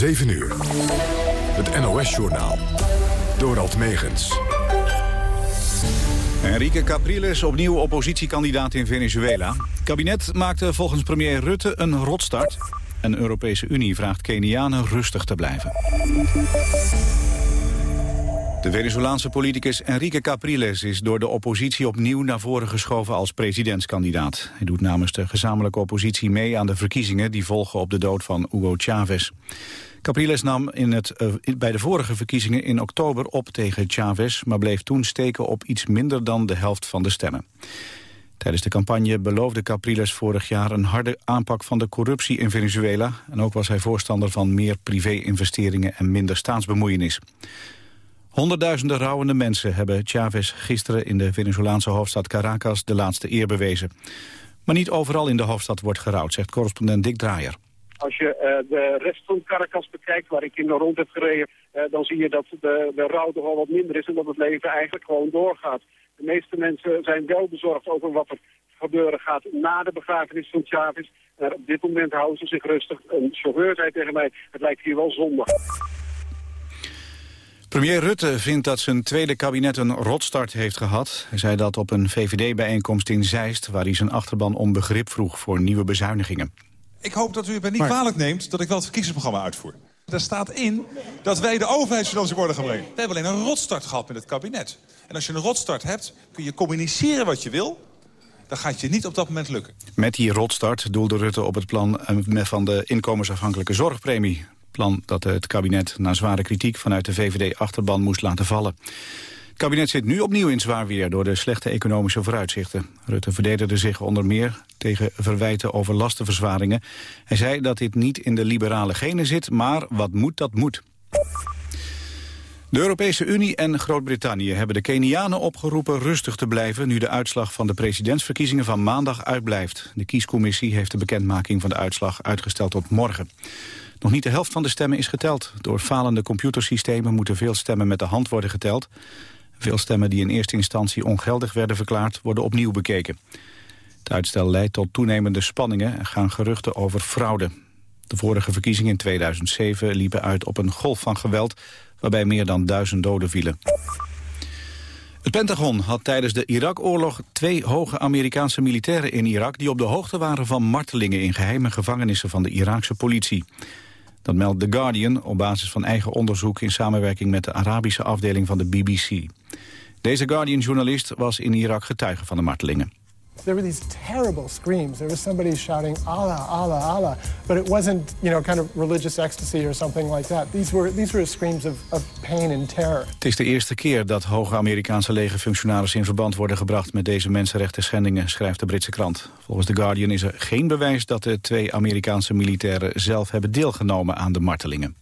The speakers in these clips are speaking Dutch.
7 uur. Het NOS-journaal. Dorald Megens. Enrique Capriles, opnieuw oppositiekandidaat in Venezuela. Het kabinet maakte volgens premier Rutte een rotstart. En de Europese Unie vraagt Kenianen rustig te blijven. De Venezolaanse politicus Enrique Capriles is door de oppositie opnieuw naar voren geschoven als presidentskandidaat. Hij doet namens de gezamenlijke oppositie mee aan de verkiezingen die volgen op de dood van Hugo Chavez. Capriles nam in het, uh, bij de vorige verkiezingen in oktober op tegen Chavez... maar bleef toen steken op iets minder dan de helft van de stemmen. Tijdens de campagne beloofde Capriles vorig jaar een harde aanpak van de corruptie in Venezuela. En ook was hij voorstander van meer privé-investeringen en minder staatsbemoeienis. Honderdduizenden rouwende mensen hebben Chavez gisteren in de Venezolaanse hoofdstad Caracas de laatste eer bewezen. Maar niet overal in de hoofdstad wordt gerouwd, zegt correspondent Dick Draaier. Als je uh, de rest van Caracas bekijkt, waar ik in de rond heb gereden, uh, dan zie je dat de, de rouw toch al wat minder is en dat het leven eigenlijk gewoon doorgaat. De meeste mensen zijn wel bezorgd over wat er gebeuren gaat na de begrafenis van Chavez. En op dit moment houden ze zich rustig. Een chauffeur zei tegen mij, het lijkt hier wel zondag. Premier Rutte vindt dat zijn tweede kabinet een rotstart heeft gehad. Hij zei dat op een VVD-bijeenkomst in Zeist... waar hij zijn achterban om begrip vroeg voor nieuwe bezuinigingen. Ik hoop dat u het mij niet kwalijk neemt dat ik wel het verkiezingsprogramma uitvoer. Daar staat in dat wij de overheidsfinanciën worden brengen. We hebben alleen een rotstart gehad met het kabinet. En als je een rotstart hebt, kun je communiceren wat je wil... dan gaat je niet op dat moment lukken. Met die rotstart doelde Rutte op het plan van de inkomensafhankelijke zorgpremie plan dat het kabinet na zware kritiek vanuit de VVD-achterban moest laten vallen. Het kabinet zit nu opnieuw in zwaar weer door de slechte economische vooruitzichten. Rutte verdedigde zich onder meer tegen verwijten over lastenverzwaringen. Hij zei dat dit niet in de liberale genen zit, maar wat moet, dat moet. De Europese Unie en Groot-Brittannië hebben de Kenianen opgeroepen rustig te blijven nu de uitslag van de presidentsverkiezingen van maandag uitblijft. De kiescommissie heeft de bekendmaking van de uitslag uitgesteld tot morgen. Nog niet de helft van de stemmen is geteld. Door falende computersystemen moeten veel stemmen met de hand worden geteld. Veel stemmen die in eerste instantie ongeldig werden verklaard... worden opnieuw bekeken. Het uitstel leidt tot toenemende spanningen en gaan geruchten over fraude. De vorige verkiezingen in 2007 liepen uit op een golf van geweld... waarbij meer dan duizend doden vielen. Het Pentagon had tijdens de Irak-oorlog twee hoge Amerikaanse militairen in Irak... die op de hoogte waren van martelingen in geheime gevangenissen van de Iraakse politie. Dat meldt The Guardian op basis van eigen onderzoek... in samenwerking met de Arabische afdeling van de BBC. Deze Guardian-journalist was in Irak getuige van de martelingen. There were these terrible screams. There was somebody shouting Allah, Allah, Allah, but it wasn't, you know, kind of religious ecstasy or something like that. These were these were screams of, of pain and terror. Het is de eerste keer dat hoge Amerikaanse legerfunctionarissen in verband worden gebracht met deze mensenrechten schendingen, schrijft de Britse krant. Volgens The Guardian is er geen bewijs dat de twee Amerikaanse militairen zelf hebben deelgenomen aan de martelingen.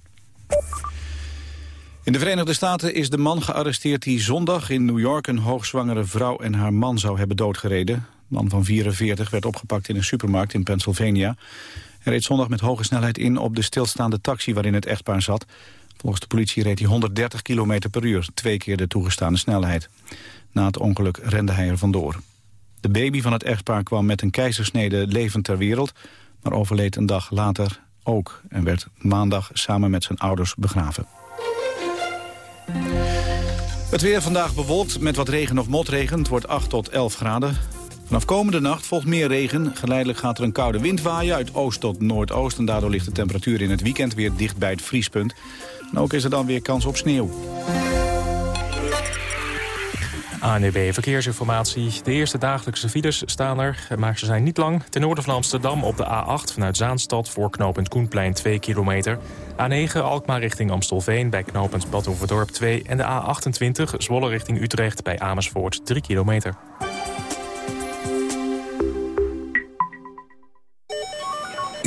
In de Verenigde Staten is de man gearresteerd die zondag in New York een hoogzwangere vrouw en haar man zou hebben doodgereden man van 44 werd opgepakt in een supermarkt in Pennsylvania. Hij reed zondag met hoge snelheid in op de stilstaande taxi waarin het echtpaar zat. Volgens de politie reed hij 130 km per uur, twee keer de toegestaande snelheid. Na het ongeluk rende hij er vandoor. De baby van het echtpaar kwam met een keizersnede levend ter wereld... maar overleed een dag later ook en werd maandag samen met zijn ouders begraven. Het weer vandaag bewolkt met wat regen of motregen. Het wordt 8 tot 11 graden. Vanaf komende nacht volgt meer regen. Geleidelijk gaat er een koude wind waaien uit oost tot noordoost... en daardoor ligt de temperatuur in het weekend weer dicht bij het vriespunt. En ook is er dan weer kans op sneeuw. ANEB Verkeersinformatie. De eerste dagelijkse files staan er, maar ze zijn niet lang. Ten noorden van Amsterdam op de A8 vanuit Zaanstad... voor knooppunt Koenplein 2 kilometer. A9 Alkmaar richting Amstelveen bij knooppunt Badhoevedorp 2... en de A28 Zwolle richting Utrecht bij Amersfoort 3 kilometer.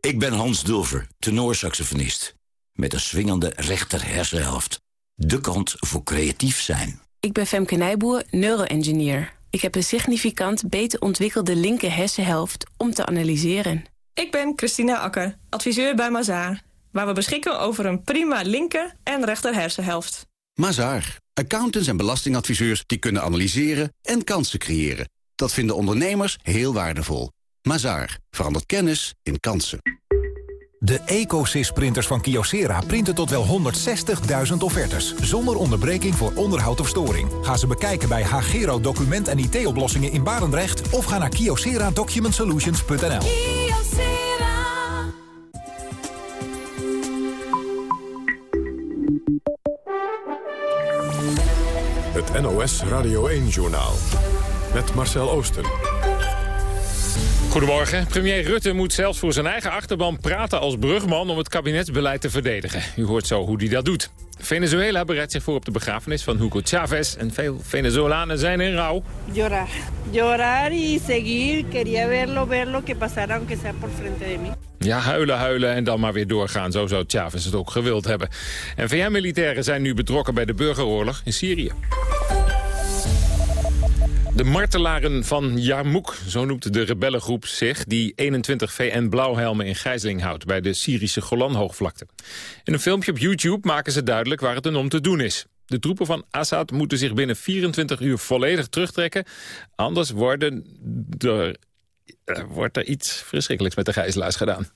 Ik ben Hans Dulver, tenorsaxofonist. met een swingende rechter hersenhelft. De kant voor creatief zijn. Ik ben Femke Nijboer, neuroengineer. Ik heb een significant beter ontwikkelde linker hersenhelft om te analyseren. Ik ben Christina Akker, adviseur bij Mazaar. Waar we beschikken over een prima linker en rechter hersenhelft. Mazaar. Accountants en belastingadviseurs die kunnen analyseren en kansen creëren. Dat vinden ondernemers heel waardevol. Mazaar. Verandert kennis in kansen. De EcoSys-printers van Kyocera printen tot wel 160.000 offertes... zonder onderbreking voor onderhoud of storing. Ga ze bekijken bij Hagero Document en IT-oplossingen in Barendrecht... of ga naar kyocera-document-solutions.nl. Het NOS Radio 1-journaal. Met Marcel Oosten. Goedemorgen. Premier Rutte moet zelfs voor zijn eigen achterban praten als brugman om het kabinetsbeleid te verdedigen. U hoort zo hoe hij dat doet. Venezuela bereidt zich voor op de begrafenis van Hugo Chavez en veel Venezolanen zijn in rouw. Llorar. Llorar y seguir. Quería verlo, verlo, que pasara aunque sea por frente de mí. Ja, huilen, huilen en dan maar weer doorgaan. Zo zou Chavez het ook gewild hebben. En VN-militairen zijn nu betrokken bij de burgeroorlog in Syrië. De martelaren van Yarmouk, zo noemt de rebellengroep zich... die 21 VN-blauwhelmen in gijzeling houdt bij de Syrische Golanhoogvlakte. In een filmpje op YouTube maken ze duidelijk waar het om te doen is. De troepen van Assad moeten zich binnen 24 uur volledig terugtrekken. Anders worden er, uh, wordt er iets verschrikkelijks met de gijzelaars gedaan.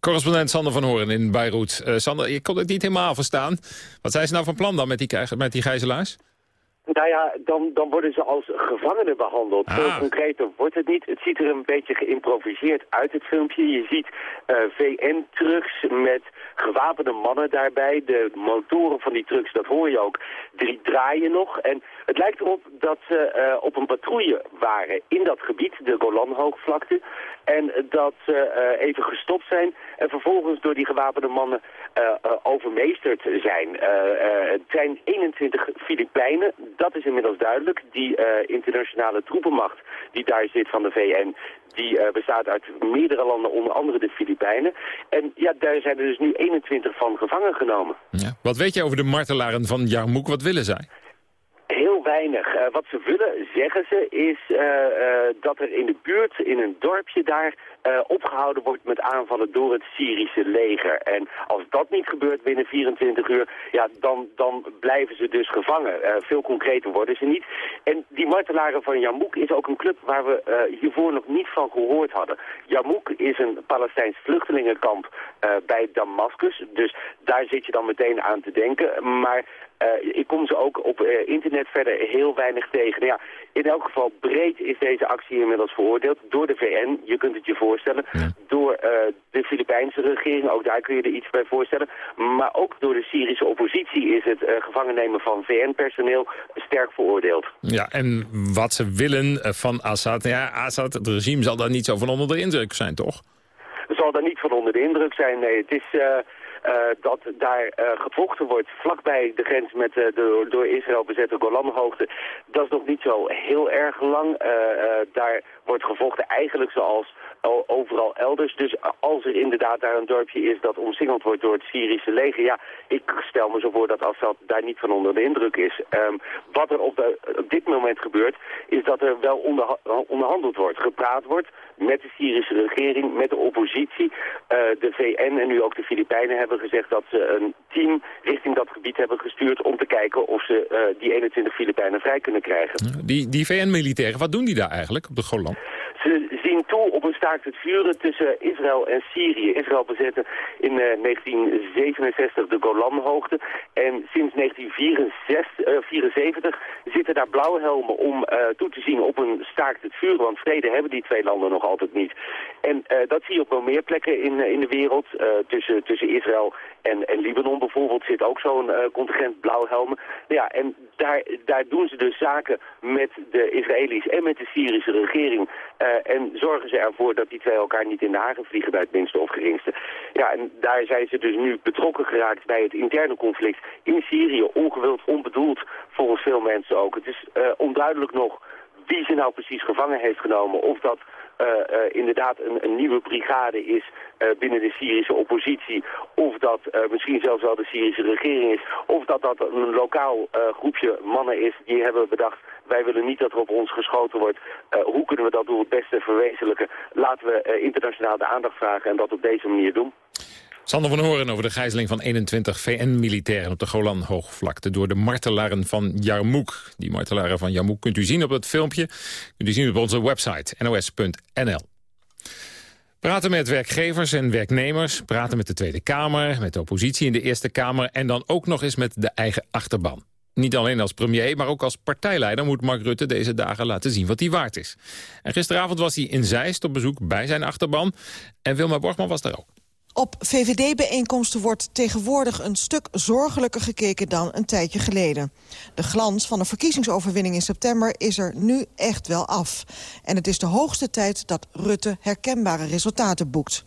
Correspondent Sander van Horen in Beirut. Uh, Sander, je kon het niet helemaal verstaan. Wat zijn ze nou van plan dan met die, met die gijzelaars? Nou ja, dan, dan worden ze als gevangenen behandeld. Veel ah. concreter wordt het niet. Het ziet er een beetje geïmproviseerd uit, het filmpje. Je ziet uh, VN-trucks met gewapende mannen daarbij. De motoren van die trucks, dat hoor je ook, drie draaien nog. En het lijkt erop dat ze uh, op een patrouille waren in dat gebied, de Golanhoogvlakte. En dat ze uh, even gestopt zijn en vervolgens door die gewapende mannen uh, overmeesterd zijn. het zijn 21 Filipijnen, dat is inmiddels duidelijk. Die internationale troepenmacht die daar zit van de VN, die bestaat uit meerdere landen, onder andere de Filipijnen. En ja, daar zijn er dus nu 21 van gevangen genomen. Ja. Wat weet jij over de martelaren van Jarmouk? Wat willen zij? Weinig. Uh, wat ze willen, zeggen ze, is uh, uh, dat er in de buurt, in een dorpje daar, opgehouden wordt met aanvallen door het Syrische leger. En als dat niet gebeurt binnen 24 uur, ja, dan, dan blijven ze dus gevangen. veel concreter worden ze niet. En die martelaren van Yarmouk is ook een club waar we hiervoor nog niet van gehoord hadden. Yarmouk is een Palestijns vluchtelingenkamp bij Damascus. Dus daar zit je dan meteen aan te denken. Maar uh, ik kom ze ook op uh, internet verder heel weinig tegen. Nou ja, in elk geval breed is deze actie inmiddels veroordeeld door de VN. Je kunt het je voorstellen. Door uh, de Filipijnse regering, ook daar kun je er iets bij voorstellen. Maar ook door de Syrische oppositie is het gevangen nemen van VN-personeel sterk veroordeeld. Ja, en wat ze willen van Assad. Ja, Assad, het regime zal daar niet zo van onder de indruk zijn, toch? Zal daar niet van onder de indruk zijn, nee. Het is... Uh, dat daar uh, gevochten wordt vlakbij de grens met uh, de door Israël bezette Golanhoogte. Dat is nog niet zo heel erg lang. daar wordt gevochten eigenlijk zoals overal elders. Dus als er inderdaad daar een dorpje is dat omsingeld wordt door het Syrische leger... ja, ik stel me zo voor dat Assad daar niet van onder de indruk is. Um, wat er op, dit moment gebeurt, is dat er wel onder, onderhandeld wordt, gepraat wordt met de Syrische regering, met de oppositie. Uh, de VN en nu ook de Filipijnen hebben gezegd dat ze een team richting dat gebied hebben gestuurd... om te kijken of ze uh, die 21 Filipijnen vrij kunnen krijgen. Die, die VN-militairen, wat doen die daar eigenlijk op de Golan? Ze zien toe op staakt het vuren tussen Israël en Syrië. Israël bezette in uh, 1967 de Golanhoogte. En sinds 1974 zitten daar blauwhelmen om uh, toe te zien op een staakt het vuren. Want vrede hebben die twee landen nog altijd niet. En dat zie je op wel meer plekken in, in de wereld. tussen, tussen Israël En, en Libanon bijvoorbeeld zit ook zo'n contingent blauwhelmen. Ja, en daar, daar doen ze dus zaken met de Israëli's en met de Syrische regering. en zorgen ze ervoor dat die twee elkaar niet in de hagen vliegen bij het minste of geringste. Ja, en daar zijn ze dus nu betrokken geraakt bij het interne conflict in Syrië. Ongewild, onbedoeld, volgens veel mensen ook. Het is onduidelijk nog wie ze nou precies gevangen heeft genomen. Of dat uh, uh, inderdaad een, een, nieuwe brigade is binnen de Syrische oppositie. Of dat misschien zelfs wel de Syrische regering is. Of dat dat een lokaal groepje mannen is die hebben bedacht... wij willen niet dat er op ons geschoten wordt. hoe kunnen we dat doel het beste verwezenlijken? Laten we internationaal de aandacht vragen en dat op deze manier doen. Sander van Horen over de gijzeling van 21 VN-militairen op de Golan-hoogvlakte door de martelaren van Jarmouk. Die martelaren van Jarmouk kunt u zien op het filmpje. Kunt u zien op onze website nos.nl. Praten met werkgevers en werknemers, praten met de Tweede Kamer, met de oppositie in de Eerste Kamer en dan ook nog eens met de eigen achterban. Niet alleen als premier, maar ook als partijleider moet Mark Rutte deze dagen laten zien wat hij waard is. En gisteravond was hij in Zeist op bezoek bij zijn achterban en Wilma Borgman was daar ook. Op VVD-bijeenkomsten wordt tegenwoordig een stuk zorgelijker gekeken dan een tijdje geleden. De glans van de verkiezingsoverwinning in september is er nu echt wel af. En het is de hoogste tijd dat Rutte herkenbare resultaten boekt.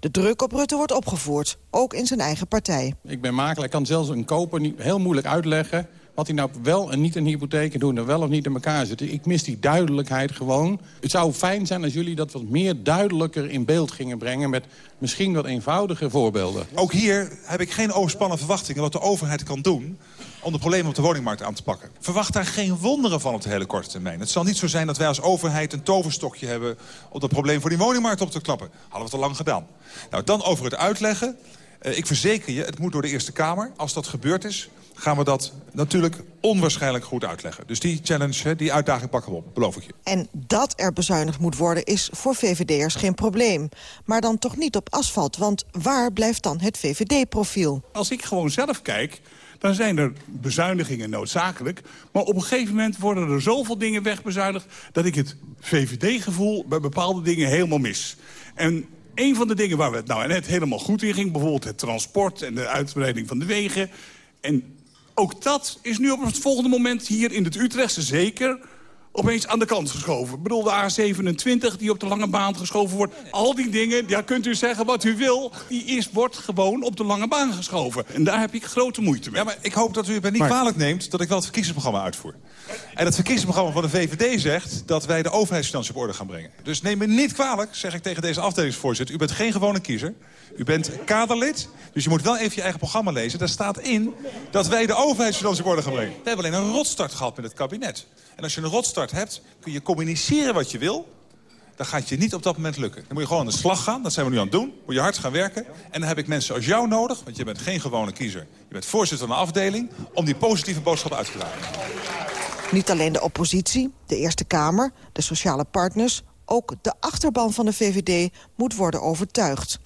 De druk op Rutte wordt opgevoerd, ook in zijn eigen partij. Ik ben makelaar, ik kan zelfs een koper niet heel moeilijk uitleggen wat hij nou wel en niet een hypotheek doen er wel of niet in elkaar zit. Ik mis die duidelijkheid gewoon. Het zou fijn zijn als jullie dat wat meer duidelijker in beeld gingen brengen... met misschien wat eenvoudige voorbeelden. Ook hier heb ik geen overspannen verwachtingen wat de overheid kan doen om de problemen op de woningmarkt aan te pakken. Verwacht daar geen wonderen van op de hele korte termijn. Het zal niet zo zijn dat wij als overheid een toverstokje hebben... om dat probleem voor die woningmarkt op te klappen. Hadden we het al lang gedaan. Nou, dan over het uitleggen. Uh, ik verzeker je, het moet door de Eerste Kamer. Als dat gebeurd is, gaan we dat natuurlijk onwaarschijnlijk goed uitleggen. Dus die challenge, die uitdaging pakken we op, beloof ik je. En dat er bezuinigd moet worden is voor VVD'ers geen probleem. Maar dan toch niet op asfalt, want waar blijft dan het VVD-profiel? Als ik gewoon zelf kijk, dan zijn er bezuinigingen noodzakelijk. Maar op een gegeven moment worden er zoveel dingen wegbezuinigd... dat ik het VVD-gevoel bij bepaalde dingen helemaal mis. En een van de dingen waar we het nou net helemaal goed in ging... bijvoorbeeld het transport en de uitbreiding van de wegen... En ook dat is nu op het volgende moment hier in het Utrechtse zeker opeens aan de kant geschoven. Ik bedoel, de A27 die op de lange baan geschoven wordt. Al die dingen, ja, kunt u zeggen wat u wil... die is, wordt gewoon op de lange baan geschoven. En daar heb ik grote moeite mee. Ja, maar ik hoop dat u het mij niet kwalijk neemt... dat ik wel het verkiezingsprogramma uitvoer. En het verkiezingsprogramma van de VVD zegt... dat wij de overheidsfinanciën op orde gaan brengen. Dus neem me niet kwalijk, zeg ik tegen deze afdelingsvoorzitter. U bent geen gewone kiezer. U bent kaderlid, dus je moet wel even je eigen programma lezen. Daar staat in dat wij de overheidsfinanciën op orde gaan brengen. We hebben alleen een rotstart gehad met het kabinet. En als je een rotstart hebt, kun je communiceren wat je wil... dan gaat je niet op dat moment lukken. Dan moet je gewoon aan de slag gaan, dat zijn we nu aan het doen. Moet je hard gaan werken. En dan heb ik mensen als jou nodig, want je bent geen gewone kiezer. Je bent voorzitter van een afdeling, om die positieve boodschap uit te dragen. Niet alleen de oppositie, de Eerste Kamer, de sociale partners... ook de achterban van de VVD moet worden overtuigd.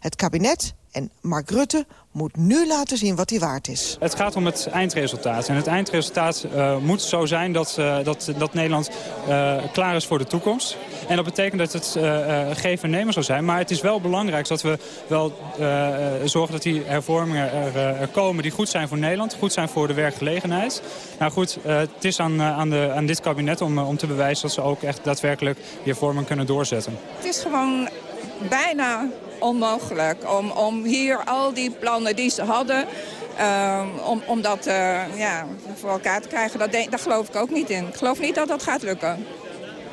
Het kabinet en Mark Rutte moet nu laten zien wat hij waard is. Het gaat om het eindresultaat. En het eindresultaat uh, moet zo zijn dat, uh, dat, dat Nederland uh, klaar is voor de toekomst. En dat betekent dat het geven en nemen zal zijn. Maar het is wel belangrijk dat we wel zorgen dat die hervormingen er, er, komen... die goed zijn voor Nederland, goed zijn voor de werkgelegenheid. Nou goed, het is aan, aan, de, aan dit kabinet om, om te bewijzen... dat ze ook echt daadwerkelijk die hervorming kunnen doorzetten. Het is gewoon bijna onmogelijk om, om hier al die plannen die ze hadden... Um, om, om dat uh, ja, voor elkaar te krijgen, dat daar geloof ik ook niet in. Ik geloof niet dat dat gaat lukken.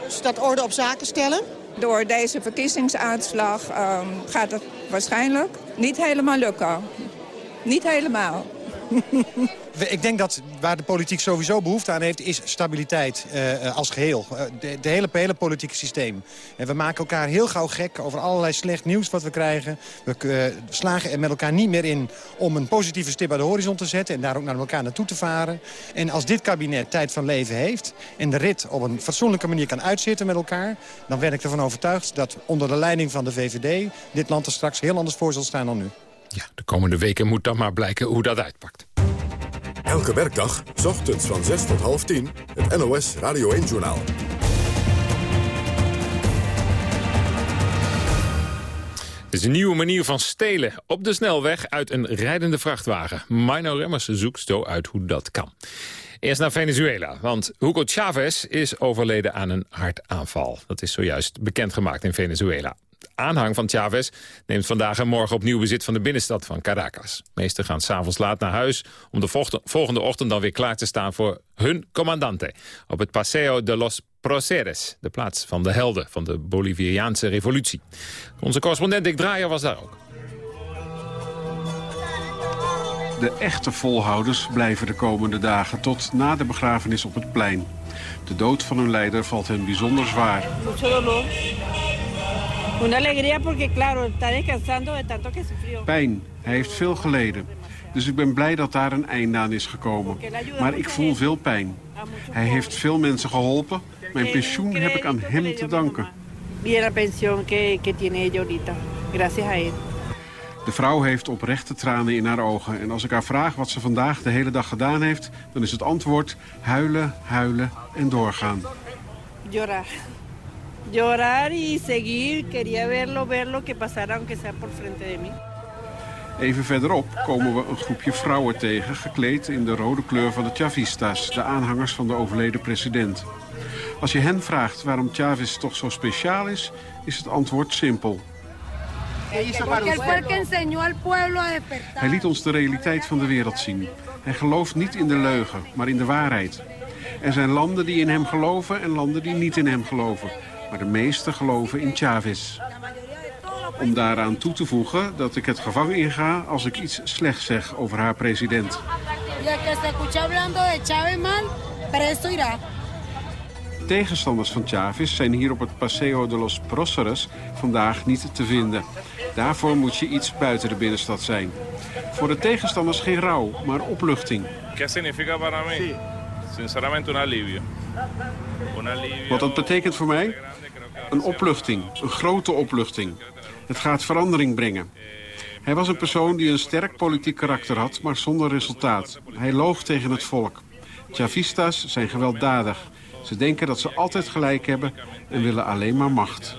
Dus dat orde op zaken stellen? Door deze verkiezingsuitslag um, gaat het waarschijnlijk niet helemaal lukken. Niet helemaal. Ik denk dat waar de politiek sowieso behoefte aan heeft... is stabiliteit uh, als geheel. Uh, de, de, hele, hele politieke systeem. En we maken elkaar heel gauw gek over allerlei slecht nieuws wat we krijgen. We slagen er met elkaar niet meer in om een positieve stip bij de horizon te zetten... en daar ook naar elkaar naartoe te varen. En als dit kabinet tijd van leven heeft... en de rit op een fatsoenlijke manier kan uitzitten met elkaar... dan ben ik ervan overtuigd dat onder de leiding van de VVD... dit land er straks heel anders voor zal staan dan nu. Ja, de komende weken moet dan maar blijken hoe dat uitpakt. Elke werkdag, s ochtends van 6 tot half 10, het NOS Radio Het is een nieuwe manier van stelen op de snelweg uit een rijdende vrachtwagen. Mino Remmers zoekt zo uit hoe dat kan. Eerst naar Venezuela, want Hugo Chavez is overleden aan een hartaanval. Dat is zojuist bekendgemaakt in Venezuela. Aanhang van Chavez neemt vandaag en morgen opnieuw bezit van de binnenstad van Caracas. Meesten gaan s'avonds laat naar huis om de volgende ochtend dan weer klaar te staan voor hun commandante op het Paseo de los Proceres, de plaats van de helden van de Boliviaanse revolutie. Onze correspondent Dick Draaier was daar ook. De echte volhouders blijven de komende dagen tot na de begrafenis op het plein. De dood van hun leider valt hen bijzonder zwaar. Pijn. Hij heeft veel geleden. Dus ik ben blij dat daar een einde aan is gekomen. Maar ik voel veel pijn. Hij heeft veel mensen geholpen. Mijn pensioen heb ik aan hem te danken. De vrouw heeft oprechte tranen in haar ogen. En als ik haar vraag wat ze vandaag de hele dag gedaan heeft... dan is het antwoord huilen, huilen en doorgaan. Llorar. Llorar y seguir. Quería verlo, verlo que pasara aunque sea por frente de mí. Even verderop komen we een groepje vrouwen tegen... gekleed in de rode kleur van de Chavistas, de aanhangers van de overleden president. Als je hen vraagt waarom Chavez toch zo speciaal is, is het antwoord simpel. Hij liet ons de realiteit van de wereld zien. Hij gelooft niet in de leugen, maar in de waarheid. Er zijn landen die in hem geloven en landen die niet in hem geloven. Maar de meesten geloven in Chavez. Om daaraan toe te voegen dat ik het gevangen inga als ik iets slechts zeg over haar president. Tegenstanders van Chavez zijn hier op het Paseo de los Proceres vandaag niet te vinden. Daarvoor moet je iets buiten de binnenstad zijn. Voor de tegenstanders geen rouw, maar opluchting. ¿Qué significa para mí? Sinceramente un alivio. Un alivio... Wat dat betekent voor mij? Een opluchting, een grote opluchting. Het gaat verandering brengen. Hij was een persoon die een sterk politiek karakter had, maar zonder resultaat. Hij loog tegen het volk. Chavistas zijn gewelddadig. Ze denken dat ze altijd gelijk hebben en willen alleen maar macht.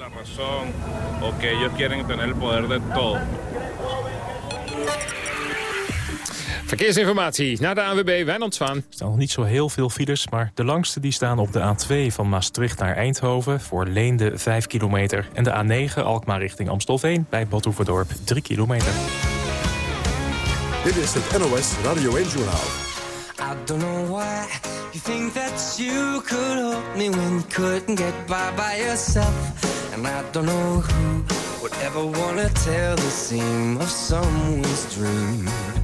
Verkeersinformatie naar de ANWB, Wijnand Zwaan. Er staan nog niet zo heel veel files, maar de langste die staan op de A2 van Maastricht naar Eindhoven... voor Leende 5 kilometer. En de A9 Alkmaar richting Amstelveen bij Badhoevedorp 3 kilometer. Dit is het NOS Radio 1-journaal. I don't know why you think that you could help me when you couldn't get by by yourself. And I don't know who would ever want to tell the seam of someone's dream.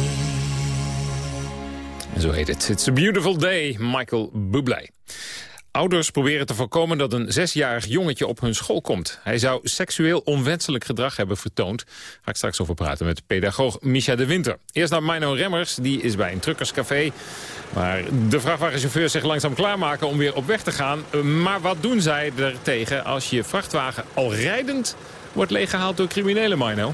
Zo heet het. It's a beautiful day, Michael Bublé. Ouders proberen te voorkomen dat een zesjarig jongetje op hun school komt. Hij zou seksueel onwenselijk gedrag hebben vertoond. Ga ik straks over praten met pedagoog Misha de Winter. Eerst naar Mino Remmers, die is bij een truckerscafé. Waar de vrachtwagenchauffeurs zich langzaam klaarmaken om weer op weg te gaan. Maar wat doen zij er tegen als je vrachtwagen al rijdend wordt leeggehaald door criminelen, Mino?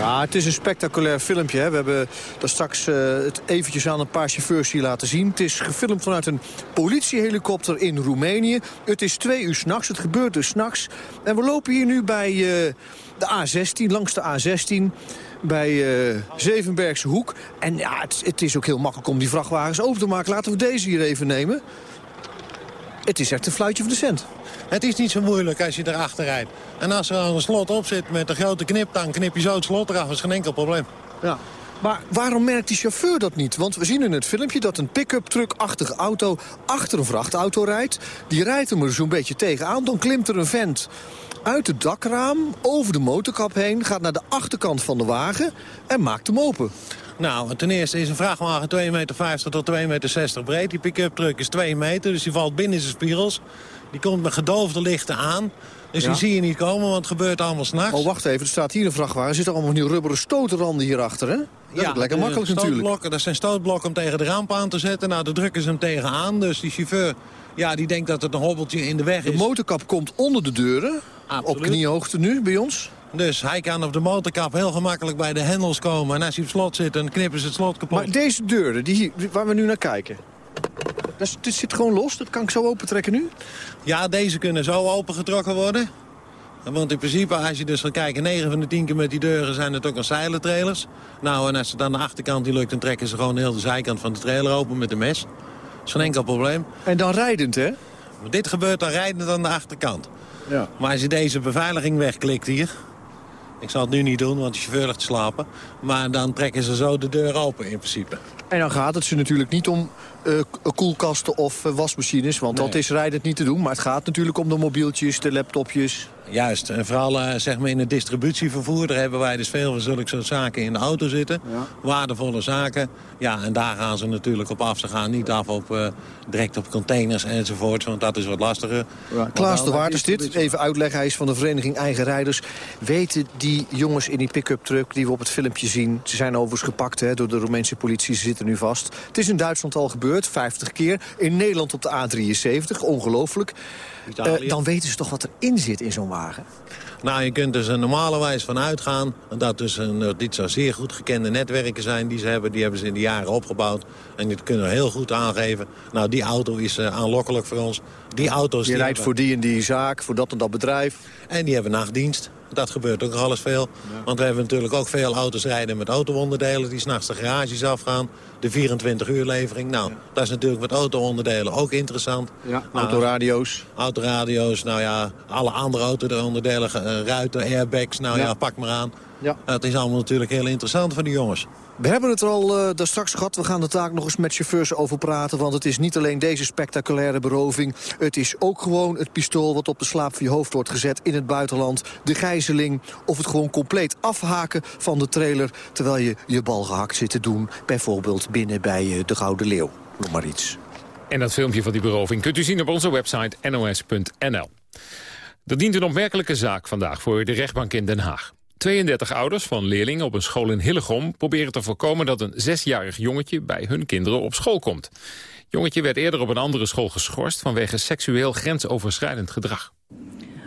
Ja, het is een spectaculair filmpje. Hè. We hebben daar straks uh, het eventjes aan een paar chauffeurs hier laten zien. Het is gefilmd vanuit een politiehelikopter in Roemenië. Het is twee uur s'nachts. Het gebeurt dus s'nachts. En we lopen hier nu bij uh, de A16, langs de A16 bij uh, Zevenbergse Hoek. En ja, het, het, is ook heel makkelijk om die vrachtwagens open te maken. Laten we deze hier even nemen. Het is echt een fluitje van de cent. Het is niet zo moeilijk als je erachter rijdt. En als er al een slot op zit met een grote knip, dan knip je zo het slot eraf. Dat is geen enkel probleem. Ja. Maar waarom merkt die chauffeur dat niet? Want we zien in het filmpje dat een pick-up truck-achtige auto achter een vrachtauto rijdt. Die rijdt hem er zo'n beetje tegenaan. Dan klimt er een vent uit het dakraam, over de motorkap heen... gaat naar de achterkant van de wagen en maakt hem open. Nou, ten eerste is een vrachtwagen 2,50 meter tot 2,60 meter breed. Die pick-up truck is 2 meter, dus die valt binnen zijn spiegels. Die komt met gedoofde lichten aan. Dus Ja. die zie je niet komen, want het gebeurt allemaal s'nachts. Oh, wacht even. Er staat hier een vrachtwagen. Er zitten allemaal van die rubberen stotenranden hierachter, hè? Dat is lekker de makkelijk natuurlijk. Dat zijn stootblokken om tegen de ramp aan te zetten. Nou, daar drukken ze hem tegenaan. Dus die chauffeur, ja, die denkt dat het een hobbeltje in de weg De is. motorkap komt onder de deuren. Op kniehoogte nu bij ons. Dus hij kan op de motorkap heel gemakkelijk bij de hendels komen. En als hij op slot zit, dan knippen ze het slot kapot. Maar deze deuren, die hier, waar we nu naar kijken... Is- dit zit gewoon los. Dat kan ik zo opentrekken nu. Ja, deze kunnen zo opengetrokken worden. Want in principe, als je dus gaat kijken, 9 van de 10 keer met die deuren zijn het ook al zeilentrailers. Nou, en als het aan de achterkant niet lukt, dan trekken ze gewoon heel de zijkant van de trailer open met een mes. Dat is geen enkel probleem. En dan rijdend, hè? Maar dit gebeurt dan rijdend aan de achterkant. Ja. Maar als je deze beveiliging wegklikt hier... Ik zal het nu niet doen, want de chauffeur ligt te slapen. Maar dan trekken ze zo de deur open in principe. En dan gaat het ze natuurlijk niet om eh, k- koelkasten of eh, wasmachines. Want dat is rijdend niet te doen. Maar het gaat natuurlijk om de mobieltjes, de laptopjes. Juist, en vooral eh, zeg maar in het distributievervoer... daar hebben wij dus veel van zulke soort zaken in de auto zitten. Waardevolle zaken. Ja, en daar gaan ze natuurlijk op af. Ze gaan niet af op, eh, direct op containers enzovoort. Want dat is wat lastiger. Maar Klaas de Waard is dit. Even uitleggen. Hij is van de vereniging Eigen Rijders. Weten die jongens in die pick-up truck die we op het filmpje zien... ze zijn overigens gepakt hè, door de Roemeense politie. Ze zitten nu vast. Het is in Duitsland al gebeurd, 50 keer. In Nederland op de A73, ongelooflijk. Eh, dan weten ze toch wat erin zit in zo'n wagen. Nou, je kunt dus er normale wijze van uitgaan... dat dus een, eh, dit zou zeer goed gekende netwerken zijn die ze hebben. Die hebben ze in de jaren opgebouwd. En die kunnen we heel goed aangeven. Nou, die auto is eh, aanlokkelijk voor ons. Die auto's... Je die rijdt voor die en die zaak, voor dat en dat bedrijf. En die hebben nachtdienst. Dat gebeurt ook alles veel. Want we hebben natuurlijk ook veel auto's rijden met auto-onderdelen... die s'nachts de garages afgaan. De 24-uur levering. Nou, dat is natuurlijk met auto-onderdelen ook interessant. Ja, Nou, autoradio's. Autoradio's, nou ja, alle andere auto-onderdelen, eh, ruiten, airbags, nou ja, Ja. pak maar aan. Ja. Het is allemaal natuurlijk heel interessant voor die jongens. We hebben het er al eh, daar straks gehad. We gaan er taak nog eens met chauffeurs over praten. Want het is niet alleen deze spectaculaire beroving. Het is ook gewoon het pistool wat op de slaap van je hoofd wordt gezet in het buitenland. De gijzeling. Of het gewoon compleet afhaken van de trailer. Terwijl je je bal gehakt zit te doen. Bijvoorbeeld binnen bij eh, de Gouden Leeuw. Noem maar iets. En dat filmpje van die beroving kunt u zien op onze website nos.nl. Er dient een opmerkelijke zaak vandaag voor de rechtbank in Den Haag. 32 ouders van leerlingen op een school in Hillegom proberen te voorkomen dat een zesjarig jongetje bij hun kinderen op school komt. Jongetje werd eerder op een andere school geschorst vanwege seksueel grensoverschrijdend gedrag.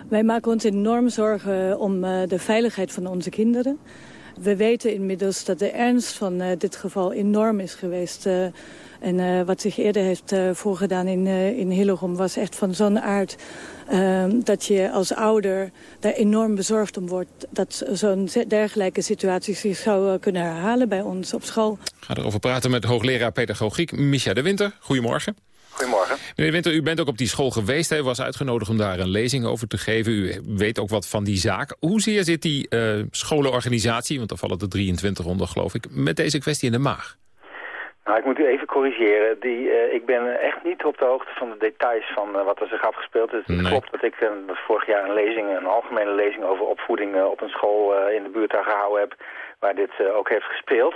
Wij maken ons enorm zorgen om eh, de veiligheid van onze kinderen. We weten inmiddels dat de ernst van eh, dit geval enorm is geweest. Eh, En wat zich eerder heeft voorgedaan in, in Hillegom was echt van zo'n aard... dat je als ouder daar enorm bezorgd om wordt... dat zo'n dergelijke situatie zich zou kunnen herhalen bij ons op school. Ik ga erover praten met hoogleraar pedagogiek Micha de Winter. Goedemorgen. Goedemorgen. Meneer Winter, u bent ook op die school geweest. Hij was uitgenodigd om daar een lezing over te geven. U weet ook wat van die zaak. Hoezeer zit die uh, scholenorganisatie, want daar vallen er 23 onder geloof ik... met deze kwestie in de maag? Nou, ik moet u even corrigeren. Die, uh, ik ben echt niet op de hoogte van de details van uh, wat er zich afgespeeld is. Het klopt dat ik uh, vorig jaar een lezing, een algemene lezing over opvoeding op een school in de buurt daar gehouden heb, waar dit ook heeft gespeeld.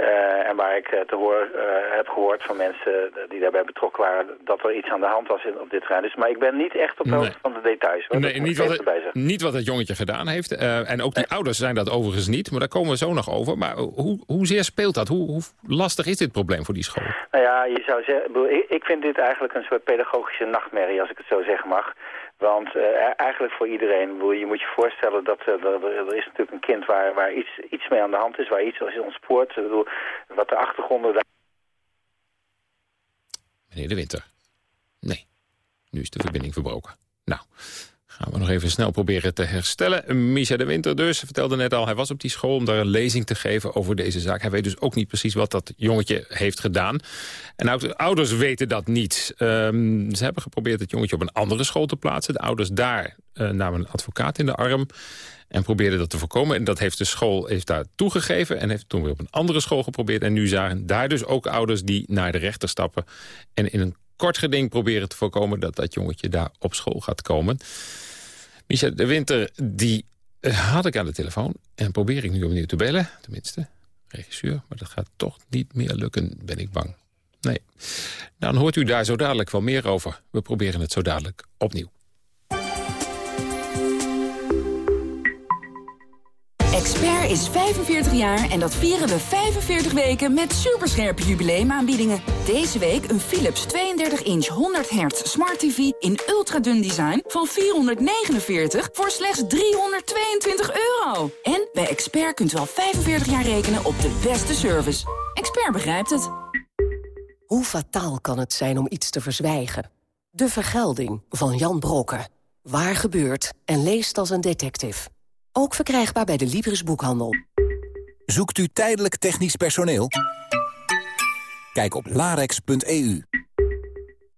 Uh, en waar ik te hoor, uh, heb gehoord van mensen die daarbij betrokken waren... dat er iets aan de hand was in, op dit terrein. Dus, maar ik ben niet echt op de hoogte nee. van de details. Hoor. Nee, niet wat, het, niet wat het jongetje gedaan heeft. Uh, en ook die nee. ouders zijn dat overigens niet. Maar daar komen we zo nog over. Maar hoe, hoezeer speelt dat? Hoe, hoe lastig is dit probleem voor die school? Nou ja, je zou zeggen, ik, ik vind dit eigenlijk een soort pedagogische nachtmerrie... als ik het zo zeggen mag. Want uh, eigenlijk voor iedereen, je moet je voorstellen dat uh, er, is natuurlijk een kind waar, waar iets, iets mee aan de hand is, waar iets is ontspoord. Ik bedoel, wat de achtergronden... Daar... Meneer De Winter. Nee, nu is de verbinding verbroken. Nou, gaan we nog even snel proberen te herstellen. Misha de Winter dus, vertelde net al, hij was op die school om daar een lezing te geven over deze zaak. Hij weet dus ook niet precies wat dat jongetje heeft gedaan. En ouders weten dat niet. Um, ze hebben geprobeerd het jongetje op een andere school te plaatsen. De ouders daar uh, namen een advocaat in de arm en probeerden dat te voorkomen. En dat heeft de school heeft daar toegegeven en heeft toen weer op een andere school geprobeerd. En nu zagen daar dus ook ouders die naar de rechter stappen en in een kort geding proberen te voorkomen dat dat jongetje daar op school gaat komen. Micha de Winter, die had ik aan de telefoon. En probeer ik nu opnieuw te bellen. Tenminste, regisseur. Maar dat gaat toch niet meer lukken, ben ik bang. Nee. Nou, dan hoort u daar zo dadelijk wel meer over. We proberen het zo dadelijk opnieuw. Expert is 45 jaar en dat vieren we 45 weken met superscherpe jubileumaanbiedingen. Deze week een Philips 32-inch 100 Hz Smart TV in ultradun design van 449 voor slechts 322 euro. En bij Expert kunt u al 45 jaar rekenen op de beste service. Expert begrijpt het. Hoe fataal kan het zijn om iets te verzwijgen? De Vergelding van Jan Brokken. Waar gebeurt en leest als een detective. Ook verkrijgbaar bij de Libris Boekhandel. Zoekt u tijdelijk technisch personeel? Kijk op larex.eu.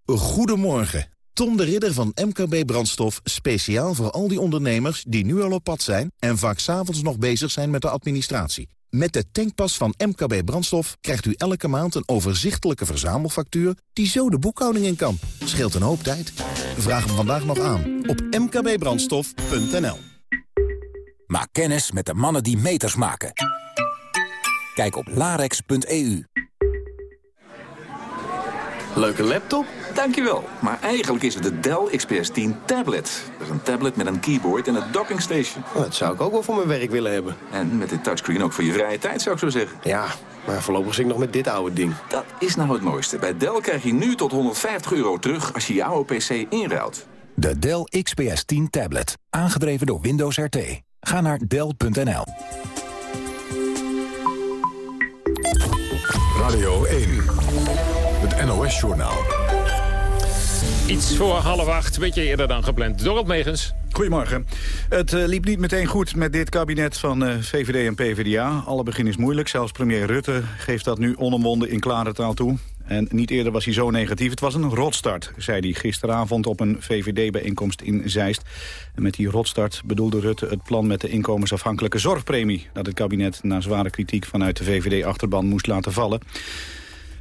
Goedemorgen. Tom de Ridder van MKB Brandstof, speciaal voor al die ondernemers die nu al op pad zijn en vaak s'avonds nog bezig zijn met de administratie. Met de tankpas van MKB Brandstof krijgt u elke maand een overzichtelijke verzamelfactuur die zo de boekhouding in kan. Scheelt een hoop tijd. Vraag hem vandaag nog aan op mkbbrandstof.nl. Maak kennis met de mannen die meters maken. Kijk op larex.eu. Leuke laptop? Dankjewel. Maar eigenlijk is het de Dell XPS 10 tablet. Dat is een tablet met een keyboard en een docking station. Oh, dat zou ik ook wel voor mijn werk willen hebben. En met dit touchscreen ook voor je vrije tijd, zou ik zo zeggen. Ja, maar voorlopig zit ik nog met dit oude ding. Dat is nou het mooiste. Bij Dell krijg je nu tot 150 euro terug als je jouw PC inruilt. De Dell XPS 10 tablet. Aangedreven door Windows RT. Ga naar Dell.nl. Radio 1. Het NOS-journaal. Iets voor half acht, een beetje eerder dan gepland. Dorot Megens. Goedemorgen. Het uh, liep niet meteen goed met dit kabinet van uh, VVD en PvdA. Alle begin is moeilijk. Zelfs premier Rutte geeft dat nu onomwonden in klare taal toe. En niet eerder was hij zo negatief. Het was een rotstart, zei hij gisteravond op een VVD-bijeenkomst in Zeist. En met die rotstart bedoelde Rutte het plan met de inkomensafhankelijke zorgpremie... dat het kabinet na zware kritiek vanuit de VVD-achterban moest laten vallen.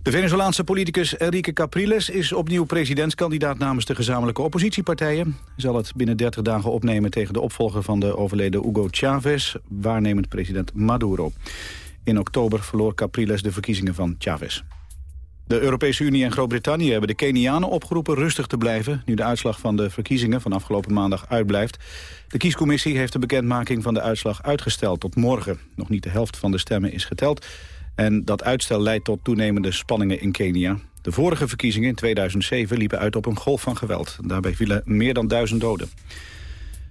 De Venezolaanse politicus Enrique Capriles is opnieuw presidentskandidaat namens de gezamenlijke oppositiepartijen. Zal het binnen 30 dagen opnemen tegen de opvolger van de overleden Hugo Chavez, waarnemend president Maduro. In oktober verloor Capriles de verkiezingen van Chavez. De Europese Unie en Groot-Brittannië hebben de Kenianen opgeroepen rustig te blijven... nu de uitslag van de verkiezingen van afgelopen maandag uitblijft. De kiescommissie heeft de bekendmaking van de uitslag uitgesteld tot morgen. Nog niet de helft van de stemmen is geteld. En dat uitstel leidt tot toenemende spanningen in Kenia. De vorige verkiezingen in 2007 liepen uit op een golf van geweld. Daarbij vielen meer dan duizend doden.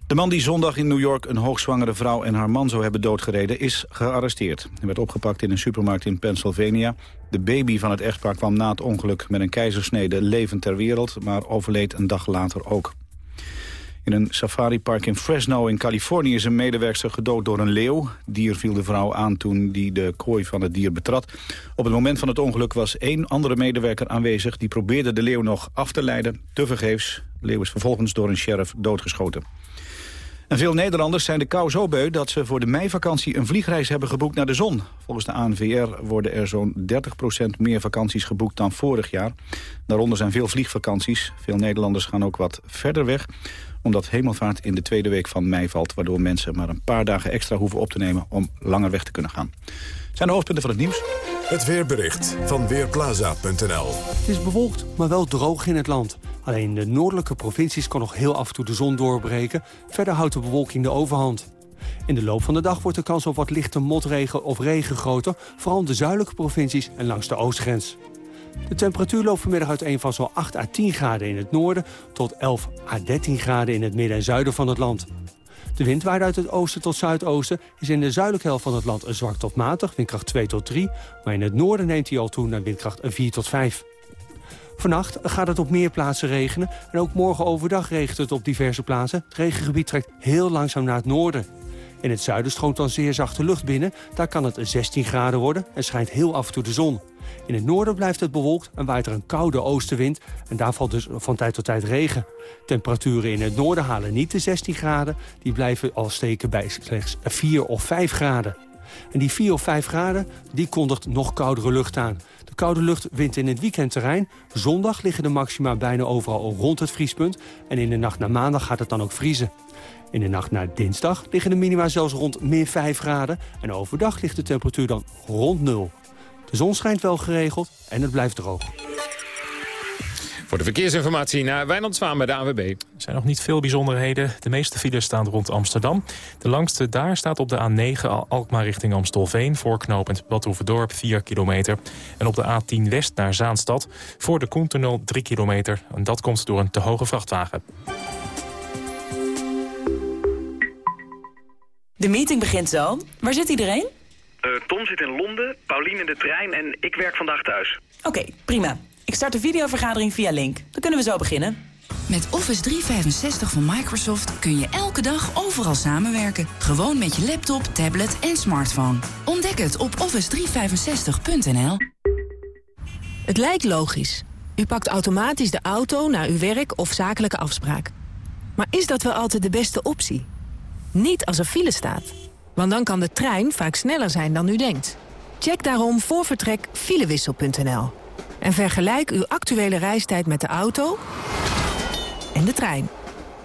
De man die zondag in New York een hoogzwangere vrouw en haar man zou hebben doodgereden is gearresteerd. Hij werd opgepakt in een supermarkt in Pennsylvania. De baby van het echtpaar kwam na het ongeluk met een keizersnede levend ter wereld, maar overleed een dag later ook. In een safaripark in Fresno in Californië is een medewerkster gedood door een leeuw. dier viel de vrouw aan toen die de kooi van het dier betrad. Op het moment van het ongeluk was één andere medewerker aanwezig. Die probeerde de leeuw nog af te leiden, tevergeefs. De leeuw is vervolgens door een sheriff doodgeschoten. En veel Nederlanders zijn de kou zo beu dat ze voor de meivakantie een vliegreis hebben geboekt naar de zon. Volgens de ANVR worden er zo'n 30% meer vakanties geboekt dan vorig jaar. Daaronder zijn veel vliegvakanties. Veel Nederlanders gaan ook wat verder weg omdat hemelvaart in de tweede week van mei valt... waardoor mensen maar een paar dagen extra hoeven op te nemen om langer weg te kunnen gaan. Zijn de hoofdpunten van het nieuws? Het weerbericht van Weerplaza.nl Het is bewolkt, maar wel droog in het land. Alleen de noordelijke provincies kan nog heel af en toe de zon doorbreken. Verder houdt de bewolking de overhand. In de loop van de dag wordt de kans op wat lichte motregen of regen groter... vooral in de zuidelijke provincies en langs de oostgrens. De temperatuur loopt vanmiddag uiteen van zo'n 8 à 10 graden in het noorden... tot 11 à 13 graden in het midden en zuiden van het land. De wind waait uit het oosten tot zuidoosten... is in de zuidelijke helft van het land een zwak tot matig, windkracht 2 tot 3... maar in het noorden neemt hij al toe naar windkracht 4 tot 5. Vannacht gaat het op meer plaatsen regenen... en ook morgen overdag regent het op diverse plaatsen. Het regengebied trekt heel langzaam naar het noorden. In het zuiden stroomt dan zeer zachte lucht binnen. Daar kan het 16 graden worden en schijnt heel af en toe de zon. In het noorden blijft het bewolkt en waait er een koude oostenwind... en daar valt dus van tijd tot tijd regen. Temperaturen in het noorden halen niet de 16 graden. Die blijven al steken bij slechts 4 of 5 graden. En die 4 of 5 graden die kondigt nog koudere lucht aan. De koude lucht wint in het weekendterrein. Zondag liggen de maxima bijna overal rond het vriespunt. En in de nacht naar maandag gaat het dan ook vriezen. In de nacht naar dinsdag liggen de minima zelfs rond min 5 graden. En overdag ligt de temperatuur dan rond nul. De zon schijnt wel geregeld en het blijft droog. Voor de verkeersinformatie naar Wijnand Zwaan bij de AWB. Er zijn nog niet veel bijzonderheden. De meeste files staan rond Amsterdam. De langste daar staat op de A9 Alkmaar richting Amstelveen... voor knooppunt Badhoevedorp 4 kilometer. En op de A10 West naar Zaanstad voor de Koentunnel 3 kilometer. En dat komt door een te hoge vrachtwagen. De meeting begint zo. Waar zit iedereen? Uh, Tom zit in Londen, Paulien in de trein en ik werk vandaag thuis. Oké, prima. Ik start de videovergadering via Link. Dan kunnen we zo beginnen. Met Office 365 van Microsoft kun je elke dag overal samenwerken. Gewoon met je laptop, tablet en smartphone. Ontdek het op office365.nl. Het lijkt logisch. U pakt automatisch de auto naar uw werk of zakelijke afspraak. Maar is dat wel altijd de beste optie? Niet als er file staat. Want dan kan de trein vaak sneller zijn dan u denkt. Check daarom voor vertrek filewissel.nl. En vergelijk uw actuele reistijd met de auto en de trein.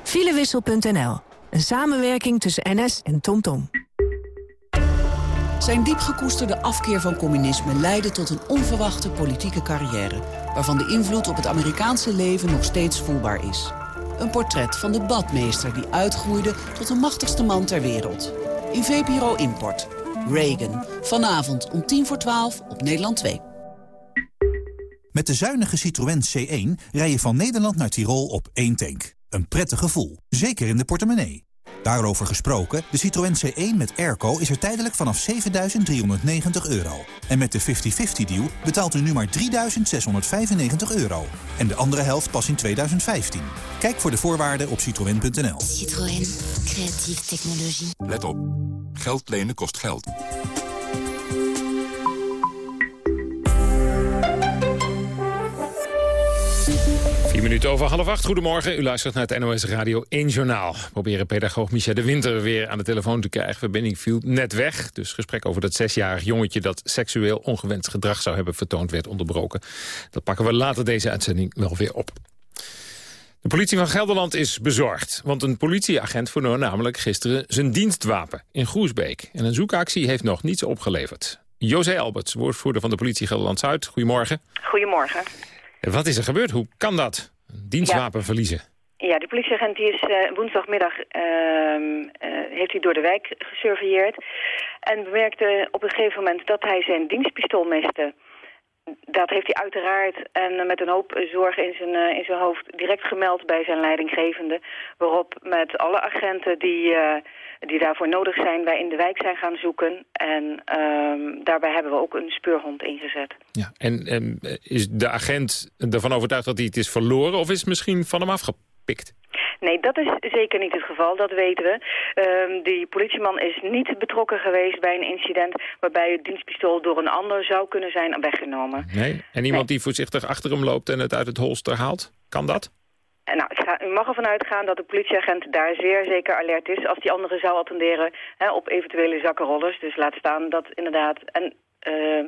Filewissel.nl. Een samenwerking tussen NS en TomTom. Zijn diep gekoesterde afkeer van communisme leidde tot een onverwachte politieke carrière... waarvan de invloed op het Amerikaanse leven nog steeds voelbaar is. Een portret van de badmeester die uitgroeide tot de machtigste man ter wereld. In VPRO Import. Reagan. Vanavond om tien voor twaalf op Nederland 2. Met de zuinige Citroën C1 rij je van Nederland naar Tirol op één tank. Een prettig gevoel, zeker in de portemonnee. Daarover gesproken, de Citroën C1 met airco is er tijdelijk vanaf 7.390 euro. En met de 50-50 deal betaalt u nu maar 3.695 euro. En de andere helft pas in 2015. Kijk voor de voorwaarden op citroën.nl. Citroën. Creatieve technologie. Let op. Geld lenen kost geld. Vier minuten over half acht. Goedemorgen. U luistert naar het NOS Radio 1 Journaal. We proberen pedagoog Micha de Winter weer aan de telefoon te krijgen. Verbinding viel net weg. Dus gesprek over dat zesjarig jongetje... dat seksueel ongewenst gedrag zou hebben vertoond werd onderbroken. Dat pakken we later deze uitzending wel weer op. De politie van Gelderland is bezorgd. Want een politieagent verloor namelijk gisteren zijn dienstwapen in Groesbeek. En een zoekactie heeft nog niets opgeleverd. José Alberts, woordvoerder van de politie Gelderland-Zuid. Goedemorgen. Goedemorgen. Wat is er gebeurd? Hoe kan dat? Een dienstwapen verliezen? Ja, de politieagent die is uh, woensdagmiddag uh, heeft hij door de wijk gesurveilleerd. En bemerkte op een gegeven moment dat hij zijn dienstpistool miste dat heeft hij uiteraard en eh, met een hoop zorg in zijn, eh, in zijn hoofd direct gemeld bij zijn leidinggevende. Waarop met alle agenten die, eh, die daarvoor nodig zijn, wij in de wijk zijn gaan zoeken. En ehm, daarbij hebben we ook een speurhond ingezet. Ja. En, en is de agent ervan overtuigd dat hij het is verloren of is het misschien van hem afgepikt? Nee, dat is zeker niet het geval, dat weten we. Um, die politieman is niet betrokken geweest bij een incident... waarbij het dienstpistool door een ander zou kunnen zijn weggenomen. Nee? En iemand die voorzichtig achter hem loopt en het uit het holster haalt? Kan dat? Nou, ga, u mag ervan uitgaan dat de politieagent daar zeer zeker alert is... als die andere zou attenderen hè, op eventuele zakkenrollers. Dus laat staan dat inderdaad... En, uh,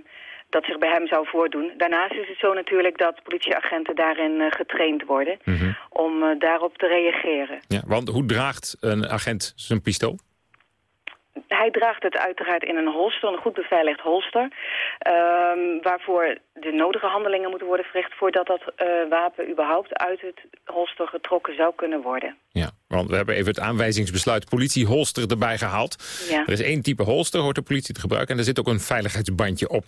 dat zich bij hem zou voordoen. Daarnaast is het zo natuurlijk dat politieagenten daarin uh, getraind worden... Mhm. om uh, daarop te reageren. Ja, want hoe draagt een agent zijn pistool? Hij draagt het uiteraard in een holster, een goed beveiligd holster... Um, waarvoor de nodige handelingen moeten worden verricht... voordat dat uh, wapen überhaupt uit het holster getrokken zou kunnen worden. Ja, want we hebben even het aanwijzingsbesluit politieholster erbij gehaald. Ja. Er is één type holster, hoort de politie te gebruiken... en er zit ook een veiligheidsbandje op.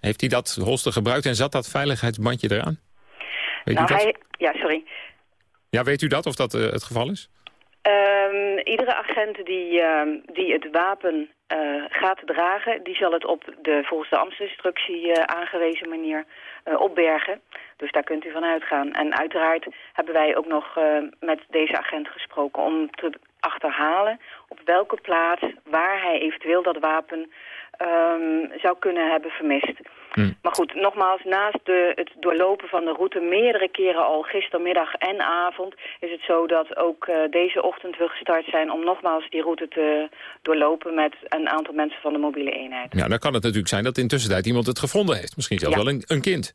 Heeft hij dat holster gebruikt en zat dat veiligheidsbandje eraan? Weet nou, u dat? hij... Ja, sorry. Ja, weet u dat, of dat uh, het geval is? Um, iedere agent die, uh, die het wapen uh, gaat dragen... die zal het op de volgens de ambtsinstructie uh, aangewezen manier opbergen. Dus daar kunt u van uitgaan. En uiteraard hebben wij ook nog met deze agent gesproken... om te achterhalen op welke plaats waar hij eventueel dat wapen um, zou kunnen hebben vermist. Hm. Maar goed, nogmaals, naast de, het doorlopen van de route meerdere keren al gistermiddag en avond... is het zo dat ook uh, deze ochtend we gestart zijn om nogmaals die route te doorlopen... met een aantal mensen van de mobiele eenheid. Ja, dan kan het natuurlijk zijn dat in tussentijd iemand het gevonden heeft. Misschien zelfs Ja. wel een, een kind.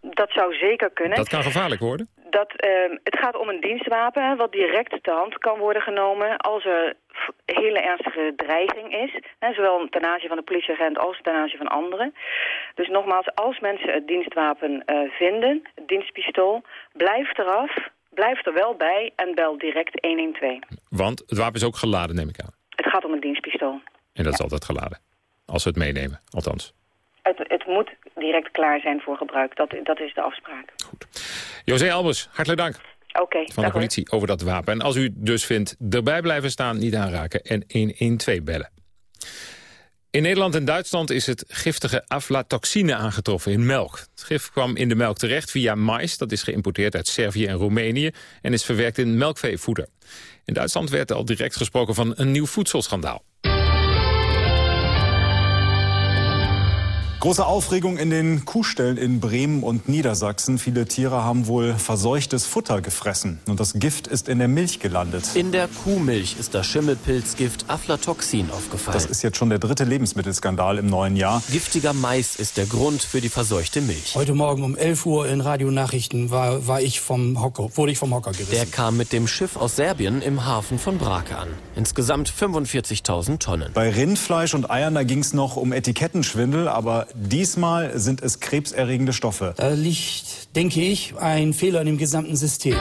Dat zou zeker kunnen. Dat kan gevaarlijk worden. Dat, uh, het gaat om een dienstwapen wat direct te hand kan worden genomen als er hele ernstige dreiging is. Hè, zowel ten aanzien van de politieagent als ten aanzien van anderen. Dus nogmaals, als mensen het dienstwapen uh, vinden, het dienstpistool, blijf eraf, blijf er wel bij en bel direct 112. Want het wapen is ook geladen, neem ik aan. Het gaat om een dienstpistool. En dat is altijd geladen. Als we het meenemen, althans. Het, het moet direct klaar zijn voor gebruik. Dat, dat is de afspraak. José Albers, hartelijk dank. Oké, van de politie over dat wapen. En als u dus vindt, erbij blijven staan, niet aanraken en 112 bellen. In Nederland en Duitsland is het giftige aflatoxine aangetroffen in melk. Het gif kwam in de melk terecht via mais, dat is geïmporteerd uit Servië en Roemenië... en is verwerkt in melkveevoeder. In Duitsland werd al direct gesproken van een nieuw voedselschandaal. Große Aufregung in den Kuhställen in Bremen und Niedersachsen. Viele Tiere haben wohl verseuchtes Futter gefressen. Und das Gift ist in der Milch gelandet. In der Kuhmilch ist das Schimmelpilzgift Aflatoxin aufgefallen. Das ist jetzt schon der dritte Lebensmittelskandal im neuen Jahr. Giftiger Mais ist der Grund für die verseuchte Milch. Heute Morgen um 11 Uhr in Radionachrichten war, war ich vom Hocker, wurde ich vom Hocker gerissen. Der kam mit dem Schiff aus Serbien im Hafen von Brake an. Insgesamt 45.000 Tonnen. Bei Rindfleisch und Eiern, da ging es noch um Etikettenschwindel, aber diesmal sind es krebserregende Stoffe. Da liegt, denke ich, ein Fehler in dem gesamten System.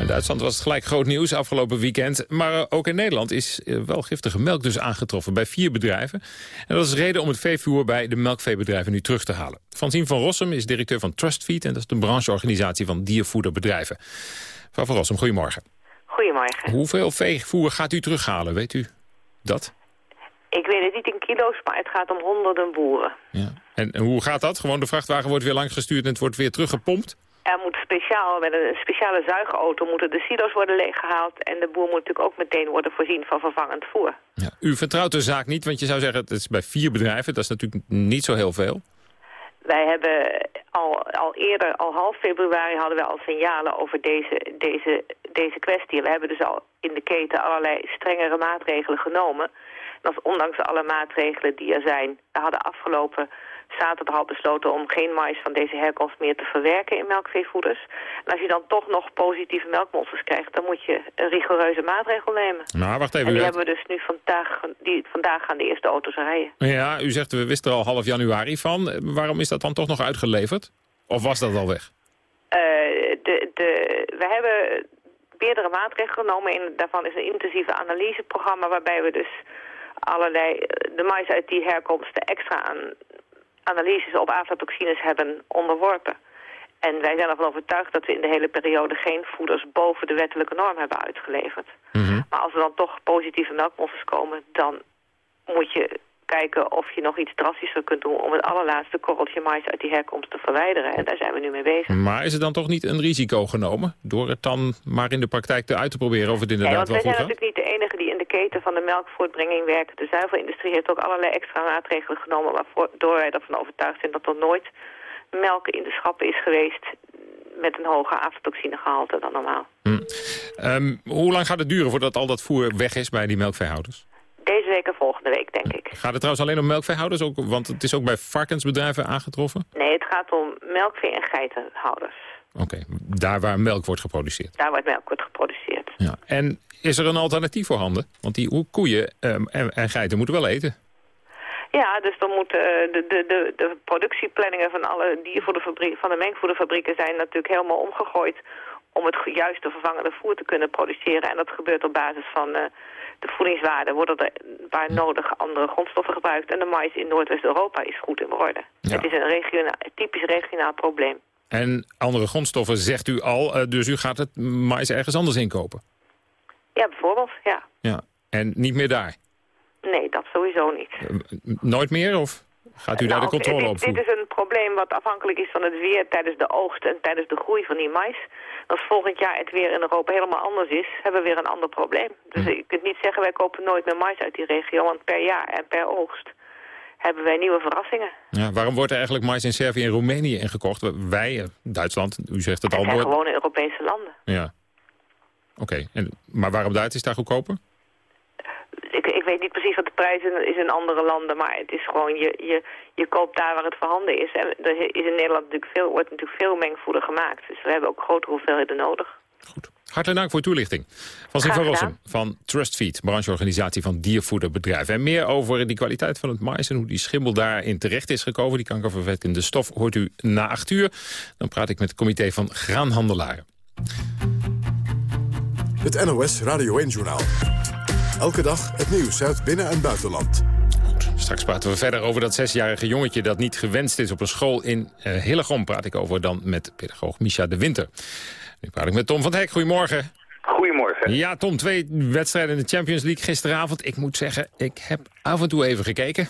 In Duitsland was het gelijk groot nieuws afgelopen weekend. Maar ook in Nederland is eh, wel giftige melk dus aangetroffen bij vier bedrijven. En dat is reden om het veevoer bij de melkveebedrijven nu terug te halen. Francine van Rossum is directeur van Trustfeed... en dat is de brancheorganisatie van diervoederbedrijven. Mevrouw van Rossum, goedemorgen. Goedemorgen. Hoeveel veevoer gaat u terughalen, weet u dat? Ik weet het niet in kilo's, maar het gaat om honderden boeren. En, en hoe gaat dat? Gewoon de vrachtwagen wordt weer langs gestuurd en het wordt weer teruggepompt? Er moet speciaal, met een speciale zuigauto moeten de silo's worden leeggehaald. En de boer moet natuurlijk ook meteen worden voorzien van vervangend voer. Ja. U vertrouwt de zaak niet, want je zou zeggen... het is bij vier bedrijven, dat is natuurlijk niet zo heel veel. Wij hebben al, al eerder, al half februari hadden we al signalen over deze, deze, deze kwestie. We hebben dus al in de keten allerlei strengere maatregelen genomen. En dat ondanks alle maatregelen die er zijn. We hadden afgelopen zaterdag al besloten om geen mais van deze herkomst meer te verwerken in melkveevoeders. En als je dan toch nog positieve melkmonsters krijgt, dan moet je een rigoureuze maatregel nemen. Nou, wacht En even. die u- hebben we dus nu vandaag, die, vandaag gaan de eerste auto's rijden. Ja, u zegt we wisten er al half januari van. Waarom is dat dan toch nog uitgeleverd? Of was dat al weg? Eh, de, de, we hebben meerdere maatregelen genomen. En daarvan is een intensieve analyseprogramma waarbij we dus allerlei, de mais uit die herkomsten extra aan analyses op aflatoxines hebben onderworpen. En wij zijn ervan overtuigd dat we in de hele periode geen voeders boven de wettelijke norm hebben uitgeleverd. Maar als er dan toch positieve melkmonsters komen, dan moet je kijken of je nog iets drastischer kunt doen om het allerlaatste korreltje mais uit die herkomst te verwijderen. En daar zijn we nu mee bezig. Maar is er dan toch niet een risico genomen door het dan maar in de praktijk uit te proberen of het inderdaad wel zijn goed gaat? natuurlijk niet de enige die in de keten van de melkvoortbrenging werken. De zuivelindustrie heeft ook allerlei extra maatregelen genomen... waardoor wij ervan overtuigd zijn dat er nooit melk in de schappen is geweest... met een hoger aflatoxinegehalte dan normaal. Ehm, hoe lang gaat het duren voordat al dat voer weg is bij die melkveehouders? Deze week en volgende week, denk ik. Gaat het trouwens alleen om melkveehouders? Ook, want het is ook bij varkensbedrijven aangetroffen? Nee, het gaat om melkvee- en geitenhouders. Oké, daar waar melk wordt geproduceerd. Daar waar melk wordt geproduceerd. Ja. En is er een alternatief voorhanden? Want die koeien ehm, en, en geiten moeten wel eten. Ja, dus dan moeten eh, de, de, de, de productieplanningen van alle diervoederfabrieken, van de mengvoederfabrieken zijn natuurlijk helemaal omgegooid om het juiste vervangende voer te kunnen produceren. En dat gebeurt op basis van eh, de voedingswaarden. Worden er waar nodig andere grondstoffen gebruikt. En de mais in Noordwest-Europa is goed in orde. Het is een regionaal, typisch regionaal probleem. En andere grondstoffen zegt u al, eh, dus u gaat het mais ergens anders inkopen. Ja, bijvoorbeeld, ja. Ja. En niet meer daar? Nee, dat sowieso niet. Nooit meer? Of gaat u daar de Nou, controle op Dit is een probleem wat afhankelijk is van het weer tijdens de oogst en tijdens de groei van die mais. Als volgend jaar het weer in Europa helemaal anders is, hebben we weer een ander probleem. Dus Hm. je kunt niet zeggen wij kopen nooit meer mais uit die regio, want per jaar en per oogst hebben wij nieuwe verrassingen. Ja, waarom wordt er eigenlijk mais in Servië en Roemenië ingekocht? Wij, eh, Duitsland, u zegt het al, Het zijn gewone Europese landen. Ja. Oké, maar waarom Duits is daar goedkoper? Weet niet precies wat de prijs is in andere landen, maar het is gewoon, je, je, je koopt daar waar het voorhanden is. En er is in Nederland natuurlijk veel, wordt natuurlijk veel mengvoeder gemaakt, dus we hebben ook grotere hoeveelheden nodig. Hartelijk dank voor uw toelichting. Van Sien van. Rossum van Trustfeed, brancheorganisatie van diervoederbedrijven. En meer over die kwaliteit van het mais en hoe die schimmel daarin terecht is gekomen. Die kankerverwekkende stof hoort u na acht uur. Dan praat ik met het comité van graanhandelaren. Het NOS Radio 1-journaal. Elke dag het nieuws uit binnen- en buitenland. Straks praten we verder over dat zesjarige jongetje dat niet gewenst is op een school in eh Hillegom. Praat ik over dan met pedagoog Misha de Winter. Nu praat ik met Tom van het Hek. Goedemorgen. Goedemorgen. Ja, Tom, twee wedstrijden in de Champions League gisteravond. Ik moet zeggen, ik heb af en toe even gekeken.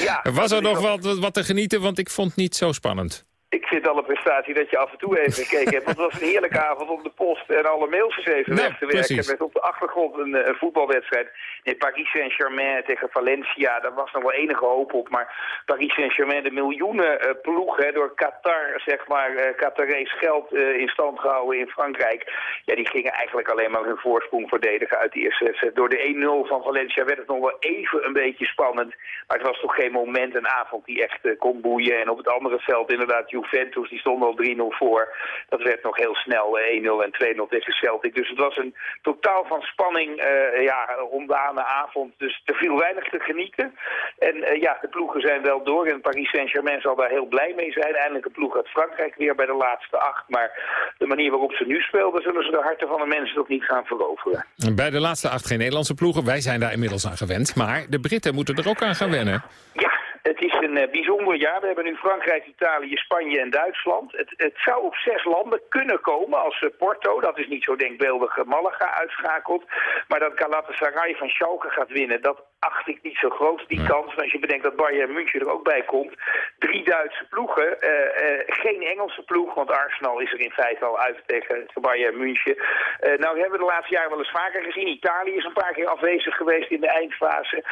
Ja, Was er nog wat, wat te genieten, want ik vond het niet zo spannend. Ik vind al een prestatie dat je af en toe even gekeken hebt. Want het was een heerlijke avond om de post en alle mails eens even Nou, weg te werken. precies. Met op de achtergrond een, eh, een voetbalwedstrijd. Nee, Paris Saint-Germain tegen Valencia, daar was nog wel enige hoop op. Maar Paris Saint-Germain, de miljoenen eh, ploeg hè, door Qatar, zeg maar, eh Qatarees geld in stand gehouden in Frankrijk. Ja, die gingen eigenlijk alleen maar hun voorsprong verdedigen uit de eerste wedstrijd. Door de 1-0 van Valencia werd het nog wel even een beetje spannend. Maar het was toch geen moment, een avond die echt kon boeien. En op het andere veld inderdaad Juventus, die stond al 3-0 voor. Dat werd nog heel snel eh, 1-0 en 2-0 tegen Celtic. Dus het was een totaal van spanning, eh ja, ontdane avond. Dus er viel weinig te genieten. En eh, ja, de ploegen zijn wel door. En Paris Saint-Germain zal daar heel blij mee zijn. Eindelijk een ploeg uit Frankrijk weer bij de laatste acht. Maar de manier waarop ze nu speelden, zullen ze de harten van de mensen toch niet gaan veroveren. Bij de laatste acht geen Nederlandse ploegen. Wij zijn daar inmiddels aan gewend. Maar de Britten moeten er ook aan gaan wennen. Ja, het is een eh, bijzonder jaar. We hebben nu Frankrijk, Italië, Spanje en Duitsland. Het, het zou op zes landen kunnen komen als eh, Porto, dat is niet zo denkbeeldig, eh, Malaga uitschakelt. Maar dat Galatasaray van Schalke gaat winnen, dat acht ik niet zo groot, die kans. En als je bedenkt dat Bayern München er ook bij komt. Drie Duitse ploegen, eh, eh, geen Engelse ploeg, want Arsenal is er in feite al uit tegen Bayern München. Eh, nou hebben we de laatste jaren wel eens vaker gezien. Italië is een paar keer afwezig geweest in de eindfase.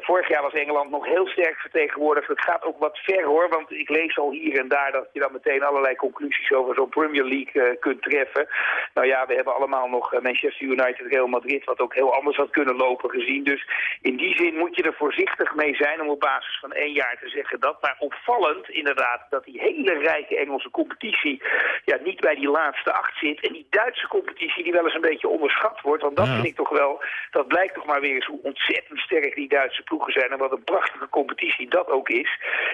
Vorig jaar was Engeland nog heel sterk vertegenwoordigd. Het gaat ook wat ver hoor, want ik lees al hier en daar dat je dan meteen allerlei conclusies over zo'n Premier League kunt treffen. Nou ja, we hebben allemaal nog Manchester United, Real Madrid, wat ook heel anders had kunnen lopen gezien. Dus in die zin moet je er voorzichtig mee zijn om op basis van één jaar te zeggen dat. Maar opvallend inderdaad dat die hele rijke Engelse competitie ja, niet bij die laatste acht zit. En die Duitse competitie die wel eens een beetje onderschat wordt. Want dat Ja. vind ik toch wel, dat blijkt toch maar weer eens hoe ontzettend sterk die Duitse ploegen zijn. En wat een prachtige competitie dat ook is.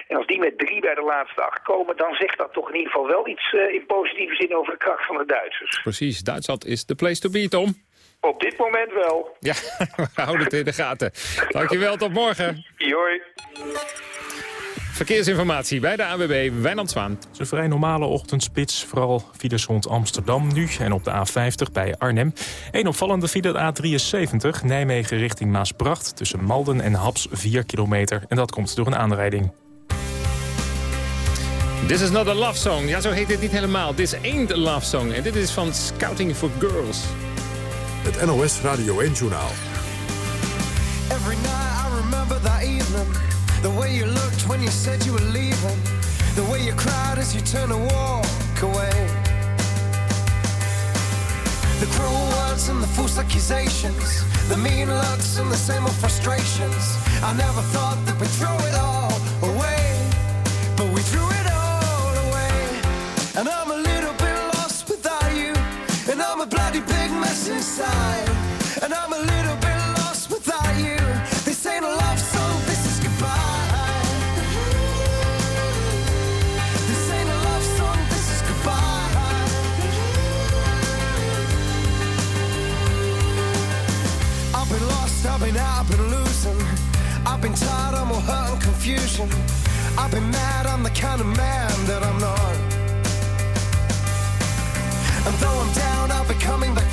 En als die met drie bij de laatste acht komen, dan zegt dat toch in ieder geval wel iets eh, in positieve zin over de kracht van de Duitsers. Precies, Duitsland is de place to be, Tom. Op dit moment wel. Ja, we houden het in de gaten. Dankjewel, tot morgen. Joi. Verkeersinformatie bij de AWB Wijnand Zwaan. Het is een vrij normale ochtendspits, vooral files rond Amsterdam nu en op de A50 bij Arnhem. Een opvallende file de A73, Nijmegen richting Maasbracht... tussen Malden en Haps 4 kilometer en dat komt door een aanrijding. This is not a love song. Ja, zo heet het niet helemaal. This ain't a love song. En dit is van Scouting for Girls. Het NOS Radio 1-journaal. Every night I remember that evening. The way you looked when you said you were leaving. The way you cried as you turned to walk away. The cruel words and the false accusations. The mean looks and the same old frustrations. I never thought that we'd throw it all And I'm a little bit lost without you. This ain't a love song, this is goodbye. This ain't a love song, this is goodbye. I've been lost, I've been out, I've been losing. I've been tired, I'm all hurt and confusion. I've been mad, I'm the kind of man that I'm not. And though I'm down, I'll be coming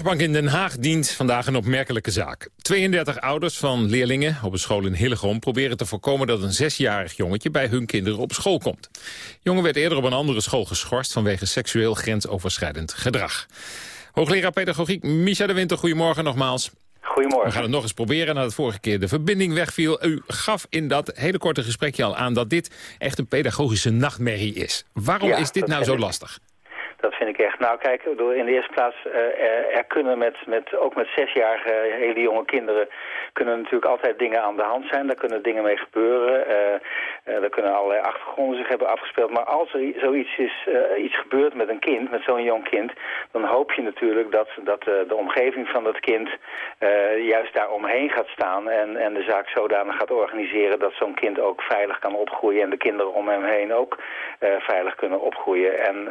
rechtbank in Den Haag dient vandaag een opmerkelijke zaak. 32 ouders van leerlingen op een school in Hillegom proberen te voorkomen dat een zesjarig jongetje bij hun kinderen op school komt. De jongen werd eerder op een andere school geschorst vanwege seksueel grensoverschrijdend gedrag. Hoogleraar pedagogiek Micha de Winter, goedemorgen nogmaals. Goedemorgen. We gaan het nog eens proberen nadat vorige keer de verbinding wegviel. U gaf in dat hele korte gesprekje al aan dat dit echt een pedagogische nachtmerrie is. Waarom Ja, is dit nou zo ik. lastig? Dat vind ik echt. Nou kijk, in de eerste plaats, eh, er, er kunnen met, met, ook met zesjarige hele jonge kinderen, kunnen natuurlijk altijd dingen aan de hand zijn. Daar kunnen dingen mee gebeuren. Eh, er kunnen allerlei achtergronden zich hebben afgespeeld. Maar als er zoiets is, eh, iets gebeurt met een kind, met zo'n jong kind, dan hoop je natuurlijk dat, dat eh, de omgeving van dat kind juist daar omheen gaat staan en, en de zaak zodanig gaat organiseren dat zo'n kind ook veilig kan opgroeien en de kinderen om hem heen ook veilig kunnen opgroeien. En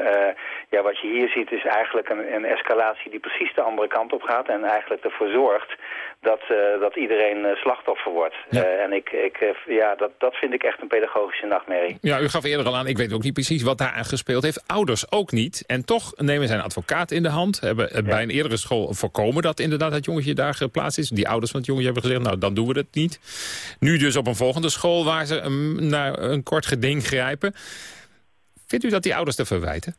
ja, wat je hier ziet is eigenlijk een, een escalatie die precies de andere kant op gaat en eigenlijk ervoor zorgt dat, dat iedereen slachtoffer wordt. En ik, ik, ja, dat, dat vind ik echt een pedagogische nachtmerrie. Ja, u gaf eerder al aan, ik weet ook niet precies wat daar aan gespeeld heeft. Ouders ook niet. En toch nemen zij een advocaat in de hand. Hebben eh, bij een eerdere school voorkomen dat inderdaad het jongetje daar geplaatst is. Die ouders van het jongetje hebben gezegd, nou dan doen we dat niet. Nu dus op een volgende school waar ze um, naar een kort geding grijpen. Vindt u dat die ouders te verwijten?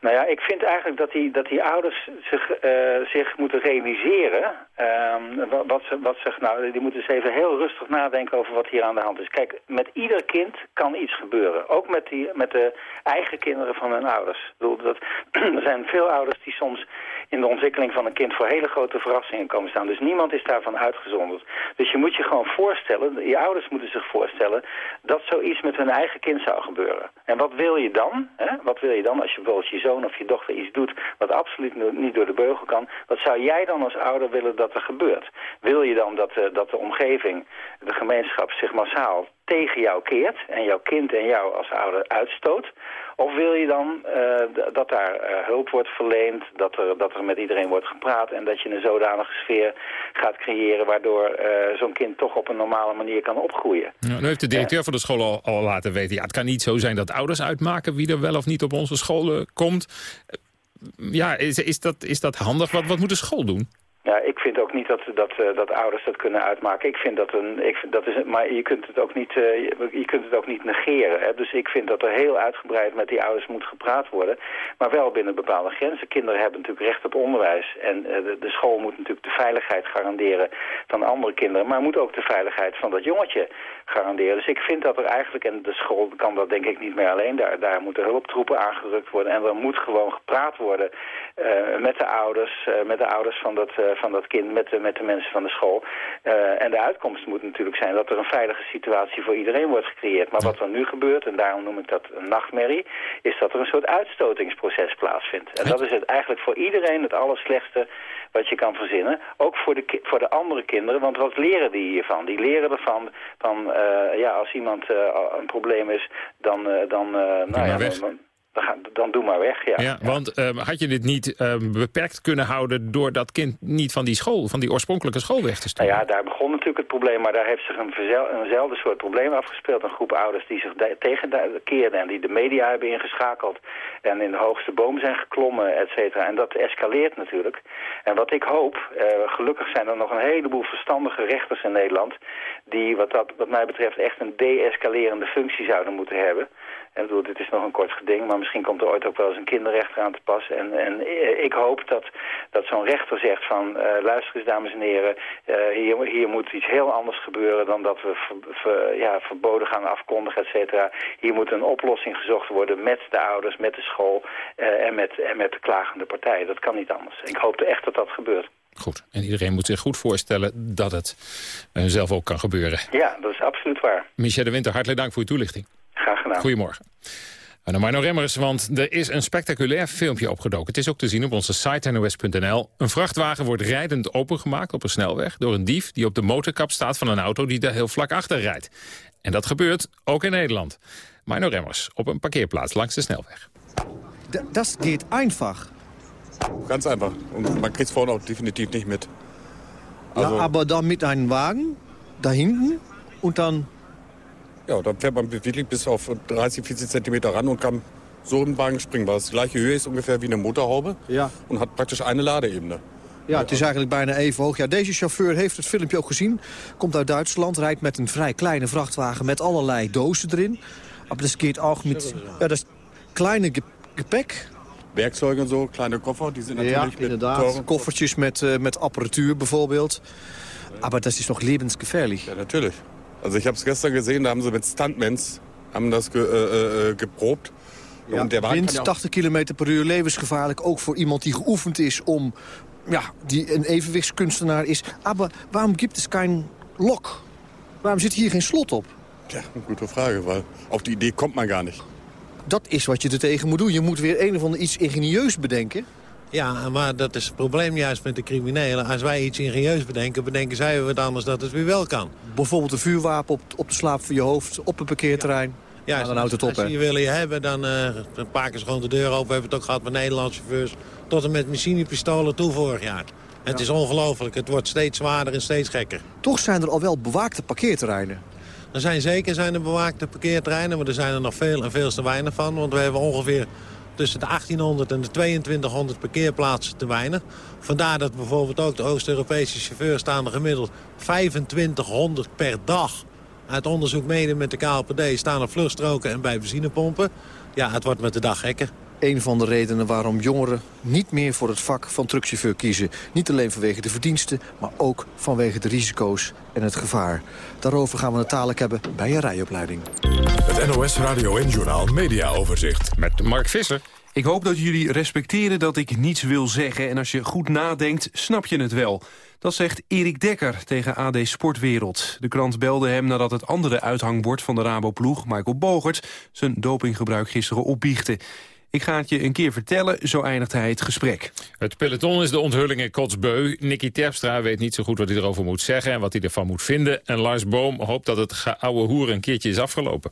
Nou ja, ik vind eigenlijk dat die, dat die ouders zich, eh, zich moeten realiseren Ehm, wa- wat ze, wat nou, die moeten eens even heel rustig nadenken over wat hier aan de hand is. Kijk, met ieder kind kan iets gebeuren. Ook met, die, met de eigen kinderen van hun ouders. Ik bedoel, dat, er zijn veel ouders die soms in de ontwikkeling van een kind voor hele grote verrassingen komen staan. Dus niemand is daarvan uitgezonderd. Dus je moet je gewoon voorstellen, je ouders moeten zich voorstellen... dat zoiets met hun eigen kind zou gebeuren. En wat wil je dan? Hè? Wat wil je dan als je bijvoorbeeld je zoon of je dochter iets doet... wat absoluut niet door de beugel kan? Wat zou jij dan als ouder willen dat er gebeurt? Wil je dan dat, de- dat de omgeving, de gemeenschap zich massaal tegen jou keert... en jouw kind en jou als ouder uitstoot? Of wil je dan eh, dat daar eh, hulp wordt verleend, dat er, dat er met iedereen wordt gepraat... en dat je een zodanige sfeer gaat creëren... waardoor eh, zo'n kind toch op een normale manier kan opgroeien? Nou, nu heeft de directeur van de school al, al laten weten... ja, het kan niet zo zijn dat ouders uitmaken wie er wel of niet op onze scholen komt. Eh, Ja, is, is, dat, is dat handig? Wat, wat moet de school doen? Ja, ik vind ook niet dat, dat, eh, dat ouders dat kunnen uitmaken. Ik vind dat een, ik vind, dat is, maar je kunt het ook niet, eh, je, kunt het ook niet negeren. Hè? Dus ik vind dat er heel uitgebreid met die ouders moet gepraat worden. Maar wel binnen bepaalde grenzen. Kinderen hebben natuurlijk recht op onderwijs. En eh, de, de school moet natuurlijk de veiligheid garanderen van andere kinderen. Maar moet ook de veiligheid van dat jongetje garanderen. Dus ik vind dat er eigenlijk, en de school kan dat denk ik niet meer alleen. Daar, daar moeten hulptroepen aangerukt worden. En er moet gewoon gepraat worden met de ouders, met de ouders van dat, van dat kind, met de, met de mensen van de school. Eh, en de uitkomst moet natuurlijk zijn dat er een veilige situatie voor iedereen wordt gecreëerd. Maar wat er nu gebeurt, en daarom noem ik dat een nachtmerrie, is dat er een soort uitstotingsproces plaatsvindt. En dat is het eigenlijk voor iedereen het allerslechtste wat je kan verzinnen. Ook voor de, voor de andere kinderen, want wat leren die hiervan? Die leren ervan, van, eh, ja, als iemand eh, een probleem is, dan, dan, nou ja, dan, dan, doe maar weg, ja. Ja, want eh, had je dit niet eh, beperkt kunnen houden... door dat kind niet van die school, van die oorspronkelijke school weg te sturen? Nou ja, daar begon natuurlijk het probleem, maar daar heeft zich een eenzelfde soort probleem afgespeeld. Een groep ouders die zich da- tegen da- keerden en die de media hebben ingeschakeld en in de hoogste boom zijn geklommen, et cetera. En dat escaleert natuurlijk. En wat ik hoop, eh, gelukkig zijn er nog een heleboel verstandige rechters in Nederland die wat, dat, wat mij betreft echt een de-escalerende functie zouden moeten hebben. En ik bedoel, dit is nog een kort geding, maar misschien komt er ooit ook wel eens een kinderrechter aan te pas. En, en eh, ik hoop dat, dat zo'n rechter zegt van, eh, luister eens dames en heren, eh, hier, hier moet iets heel anders gebeuren dan dat we ver- ver- ja, verboden gaan afkondigen, et cetera. Hier moet een oplossing gezocht worden met de ouders, met de school en, met, en met de klagende partij. Dat kan niet anders. Ik hoop echt dat dat gebeurt. Goed, en iedereen moet zich goed voorstellen dat het zelf ook kan gebeuren. Ja, dat is absoluut waar. Michel de Winter, hartelijk dank voor uw toelichting. Graag gedaan. Goedemorgen. En dan Marno Remmers, want er is een spectaculair filmpje opgedoken. Het is ook te zien op onze site nos.nl. Een vrachtwagen wordt rijdend opengemaakt op een snelweg... door een dief die op de motorkap staat van een auto die daar heel vlak achter rijdt. En dat gebeurt ook in Nederland. Marno Remmers op een parkeerplaats langs de snelweg. D- Das geht einfach. Ganz einfach. Und man kriegt vorne auch definitiv nicht mit. Also, ja, aber dann mit einem Wagen da hinten und dann... ja, dann fährt man wirklich bis auf 30, 40 Zentimeter ran und kann so im Wagen springen, weil es die gleiche Höhe ist ungefähr wie eine Motorhaube Ja. und hat praktisch eine Ladeebene. Ja, het is eigenlijk bijna even hoog. Ja, deze chauffeur heeft het filmpje ook gezien. Komt uit Duitsland, rijdt met een vrij kleine vrachtwagen met allerlei dozen erin. Maar dat geht auch mit... Ja, dat is kleine ge- gepäck. Werkzeuge und so, kleine Koffer, die sind Ja, natürlich mit inderdaad. teuren- Koffertjes met, eh, met apparatuur bijvoorbeeld. Maar dat is toch levensgefährlich. Ja, natürlich. Also ich habe es gestern gesehen, da haben sie mit Stuntmans haben das ge, äh, äh, geprobt. Ja, und der Wagen wind kann ja auch 80 km per uur, levensgevaarlijk. Ook voor iemand die geoefend is om... Ja, die een evenwichtskunstenaar is. Maar waarom gibt es kein Lok? Waarom zit hier geen slot op? Ja, eine gute Frage, weil auf die Idee kommt man gar nicht. Dat is wat je er tegen moet doen. Je moet weer een of ander iets ingenieus bedenken. Ja, maar dat is het probleem juist met de criminelen. Als wij iets ingenieus bedenken, bedenken zij wat anders dat het weer wel kan. Bijvoorbeeld een vuurwapen op, op de slaap van je hoofd, op een parkeerterrein. Ja, Ja, dan houdt het op, als ze je willen je hebben, dan, eh dan pakken ze gewoon de deur open. We hebben het ook gehad met Nederlandse chauffeurs. Tot en met machinepistolen toe vorig jaar. Het is ongelooflijk. Het wordt steeds zwaarder en steeds gekker. Toch zijn er al wel bewaakte parkeerterreinen. Er zijn zeker zijn er bewaakte parkeerterreinen, maar er zijn er nog veel en veel te weinig van. Want we hebben ongeveer tussen de 1800 en de 2200 parkeerplaatsen te weinig. Vandaar dat bijvoorbeeld ook de Oost-Europese chauffeurs staan er gemiddeld 2500 per dag. Uit onderzoek mede met de KLPD staan er vluchtstroken en bij benzinepompen. Ja, het wordt met de dag gekker. Een van de redenen waarom jongeren niet meer voor het vak van truckchauffeur kiezen. Niet alleen vanwege de verdiensten, maar ook vanwege de risico's en het gevaar. Daarover gaan we het dadelijk hebben bij een rijopleiding. Het NOS Radio en Journal Media Overzicht. Met Mark Visser. Ik hoop dat jullie respecteren dat ik niets wil zeggen... en als je goed nadenkt, snap je het wel. Dat zegt Erik Dekker tegen AD Sportwereld. De krant belde hem nadat het andere uithangbord van de Rabo-ploeg... Michael Bogert, zijn dopinggebruik gisteren opbiechte. Ik ga het je een keer vertellen, zo eindigt hij het gesprek. Het peloton is de onthulling in Kotsbeu. Nicky Terpstra weet niet zo goed wat hij erover moet zeggen... en wat hij ervan moet vinden. En Lars Boom hoopt dat het geouwe hoer een keertje is afgelopen.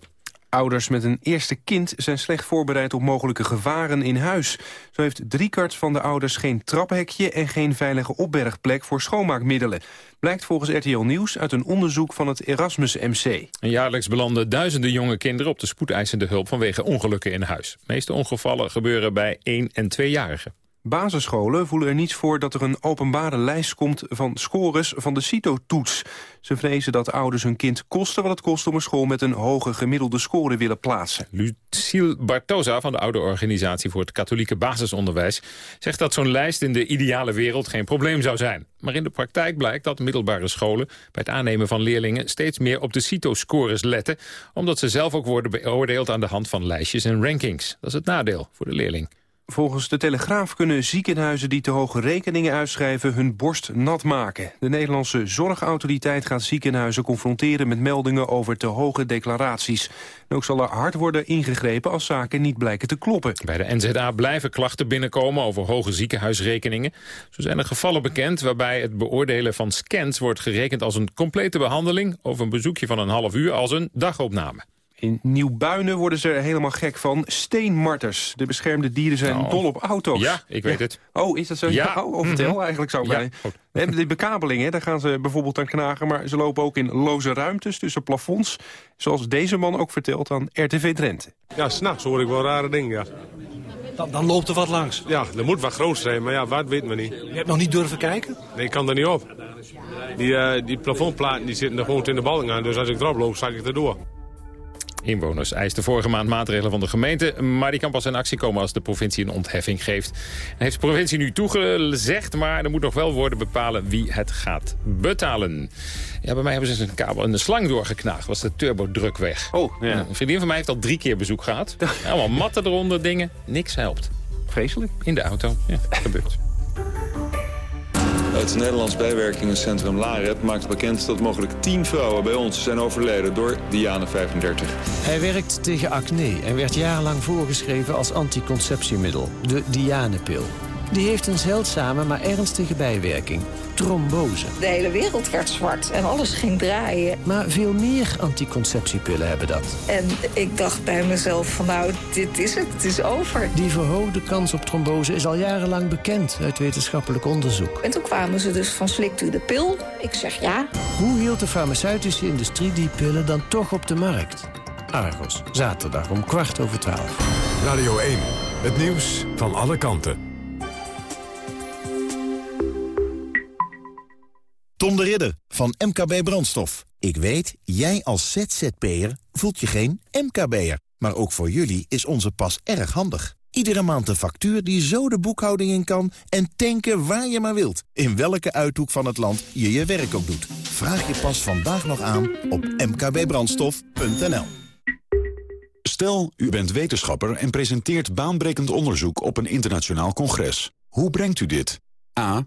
Ouders met een eerste kind zijn slecht voorbereid op mogelijke gevaren in huis. Zo heeft driekwart van de ouders geen traphekje... en geen veilige opbergplek voor schoonmaakmiddelen. Blijkt volgens RTL Nieuws uit een onderzoek van het Erasmus MC. En jaarlijks belanden duizenden jonge kinderen op de spoedeisende hulp... vanwege ongelukken in huis. De meeste ongevallen gebeuren bij 1- en 2-jarigen. Basisscholen voelen er niets voor dat er een openbare lijst komt van scores van de CITO-toets. Ze vrezen dat ouders hun kind kosten wat het kost om een school met een hoge gemiddelde score willen plaatsen. Lucille Bartosa van de oude organisatie voor het katholieke basisonderwijs zegt dat zo'n lijst in de ideale wereld geen probleem zou zijn. Maar in de praktijk blijkt dat middelbare scholen bij het aannemen van leerlingen steeds meer op de CITO-scores letten, omdat ze zelf ook worden beoordeeld aan de hand van lijstjes en rankings. Dat is het nadeel voor de leerling. Volgens de Telegraaf kunnen ziekenhuizen die te hoge rekeningen uitschrijven hun borst nat maken. De Nederlandse Zorgautoriteit gaat ziekenhuizen confronteren met meldingen over te hoge declaraties. En ook zal er hard worden ingegrepen als zaken niet blijken te kloppen. Bij de NZA blijven klachten binnenkomen over hoge ziekenhuisrekeningen. Zo zijn er gevallen bekend waarbij het beoordelen van scans wordt gerekend als een complete behandeling... of een bezoekje van een half uur als een dagopname. In Nieuwbuinen worden ze er helemaal gek van. Steenmarters. De beschermde dieren zijn Oh. dol op auto's. Ja, ik weet het. Oh, is dat zo? Ja. oh, oh, vertel Mhm. eigenlijk zo Ja, bij. We hebben de bekabelingen, daar gaan ze bijvoorbeeld aan knagen... maar ze lopen ook in loze ruimtes tussen plafonds. Zoals deze man ook vertelt aan RTV Drenthe. Ja, s'nachts hoor ik wel rare dingen, ja. Dan, dan loopt er wat langs. Ja, er moet wat groot zijn, maar ja, wat weet men niet. Je hebt nog niet durven kijken? Nee, ik kan er niet op. Die, eh, die plafondplaten die zitten er gewoon in de balling aan, dus als ik erop loop, zak ik erdoor. Inwoners eisten vorige maand maatregelen van de gemeente... maar die kan pas in actie komen als de provincie een ontheffing geeft. En heeft de provincie nu toegezegd... maar er moet nog wel worden bepalen wie het gaat betalen. Ja, bij mij hebben ze een kabel en een slang doorgeknaagd. Was de turbodruk weg. Oh, ja. Een vriendin van mij heeft al drie keer bezoek gehad. Allemaal matten eronder, dingen. Niks helpt. Vreselijk. In de auto. Ja, gebeurt. Het Nederlands Bijwerkingencentrum LAREP maakt bekend dat mogelijk 10 vrouwen bij ons zijn overleden door Diane 35. Hij werkt tegen acne en werd jarenlang voorgeschreven als anticonceptiemiddel, de Dianepil. Die heeft een zeldzame maar ernstige bijwerking, trombose. De hele wereld werd zwart en alles ging draaien. Maar veel meer anticonceptiepillen hebben dat. En ik dacht bij mezelf van nou, dit is het, het is over. Die verhoogde kans op trombose is al jarenlang bekend uit wetenschappelijk onderzoek. En toen kwamen ze dus van slikt u de pil? Ik zeg ja. Hoe hield de farmaceutische industrie die pillen dan toch op de markt? Argos, zaterdag om kwart over twaalf. Radio 1, het nieuws van alle kanten. Tom de Ridder van MKB Brandstof. Ik weet, jij als ZZP'er voelt je geen MKB'er. Maar ook voor jullie is onze pas erg handig. Iedere maand een factuur die zo de boekhouding in kan... en tanken waar je maar wilt. In welke uithoek van het land je je werk ook doet. Vraag je pas vandaag nog aan op mkbbrandstof.nl. Stel, u bent wetenschapper en presenteert baanbrekend onderzoek op een internationaal congres. Hoe brengt u dit? A.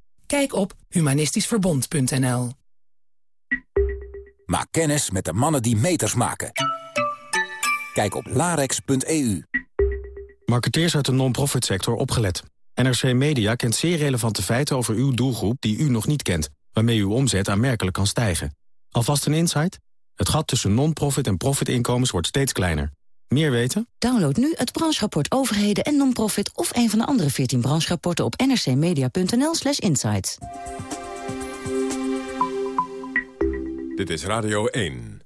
Kijk op humanistischverbond.nl. Maak kennis met de mannen die meters maken. Kijk op larex.eu. Marketeers uit de non-profit sector opgelet. NRC Media kent zeer relevante feiten over uw doelgroep die u nog niet kent, waarmee uw omzet aanmerkelijk kan stijgen. Alvast een insight? Het gat tussen non-profit en profitinkomens wordt steeds kleiner. Meer weten? Download nu het brancherapport Overheden en Non-Profit... of een van de andere 14 brancherapporten op nrcmedia.nl slash insights. Dit is Radio 1.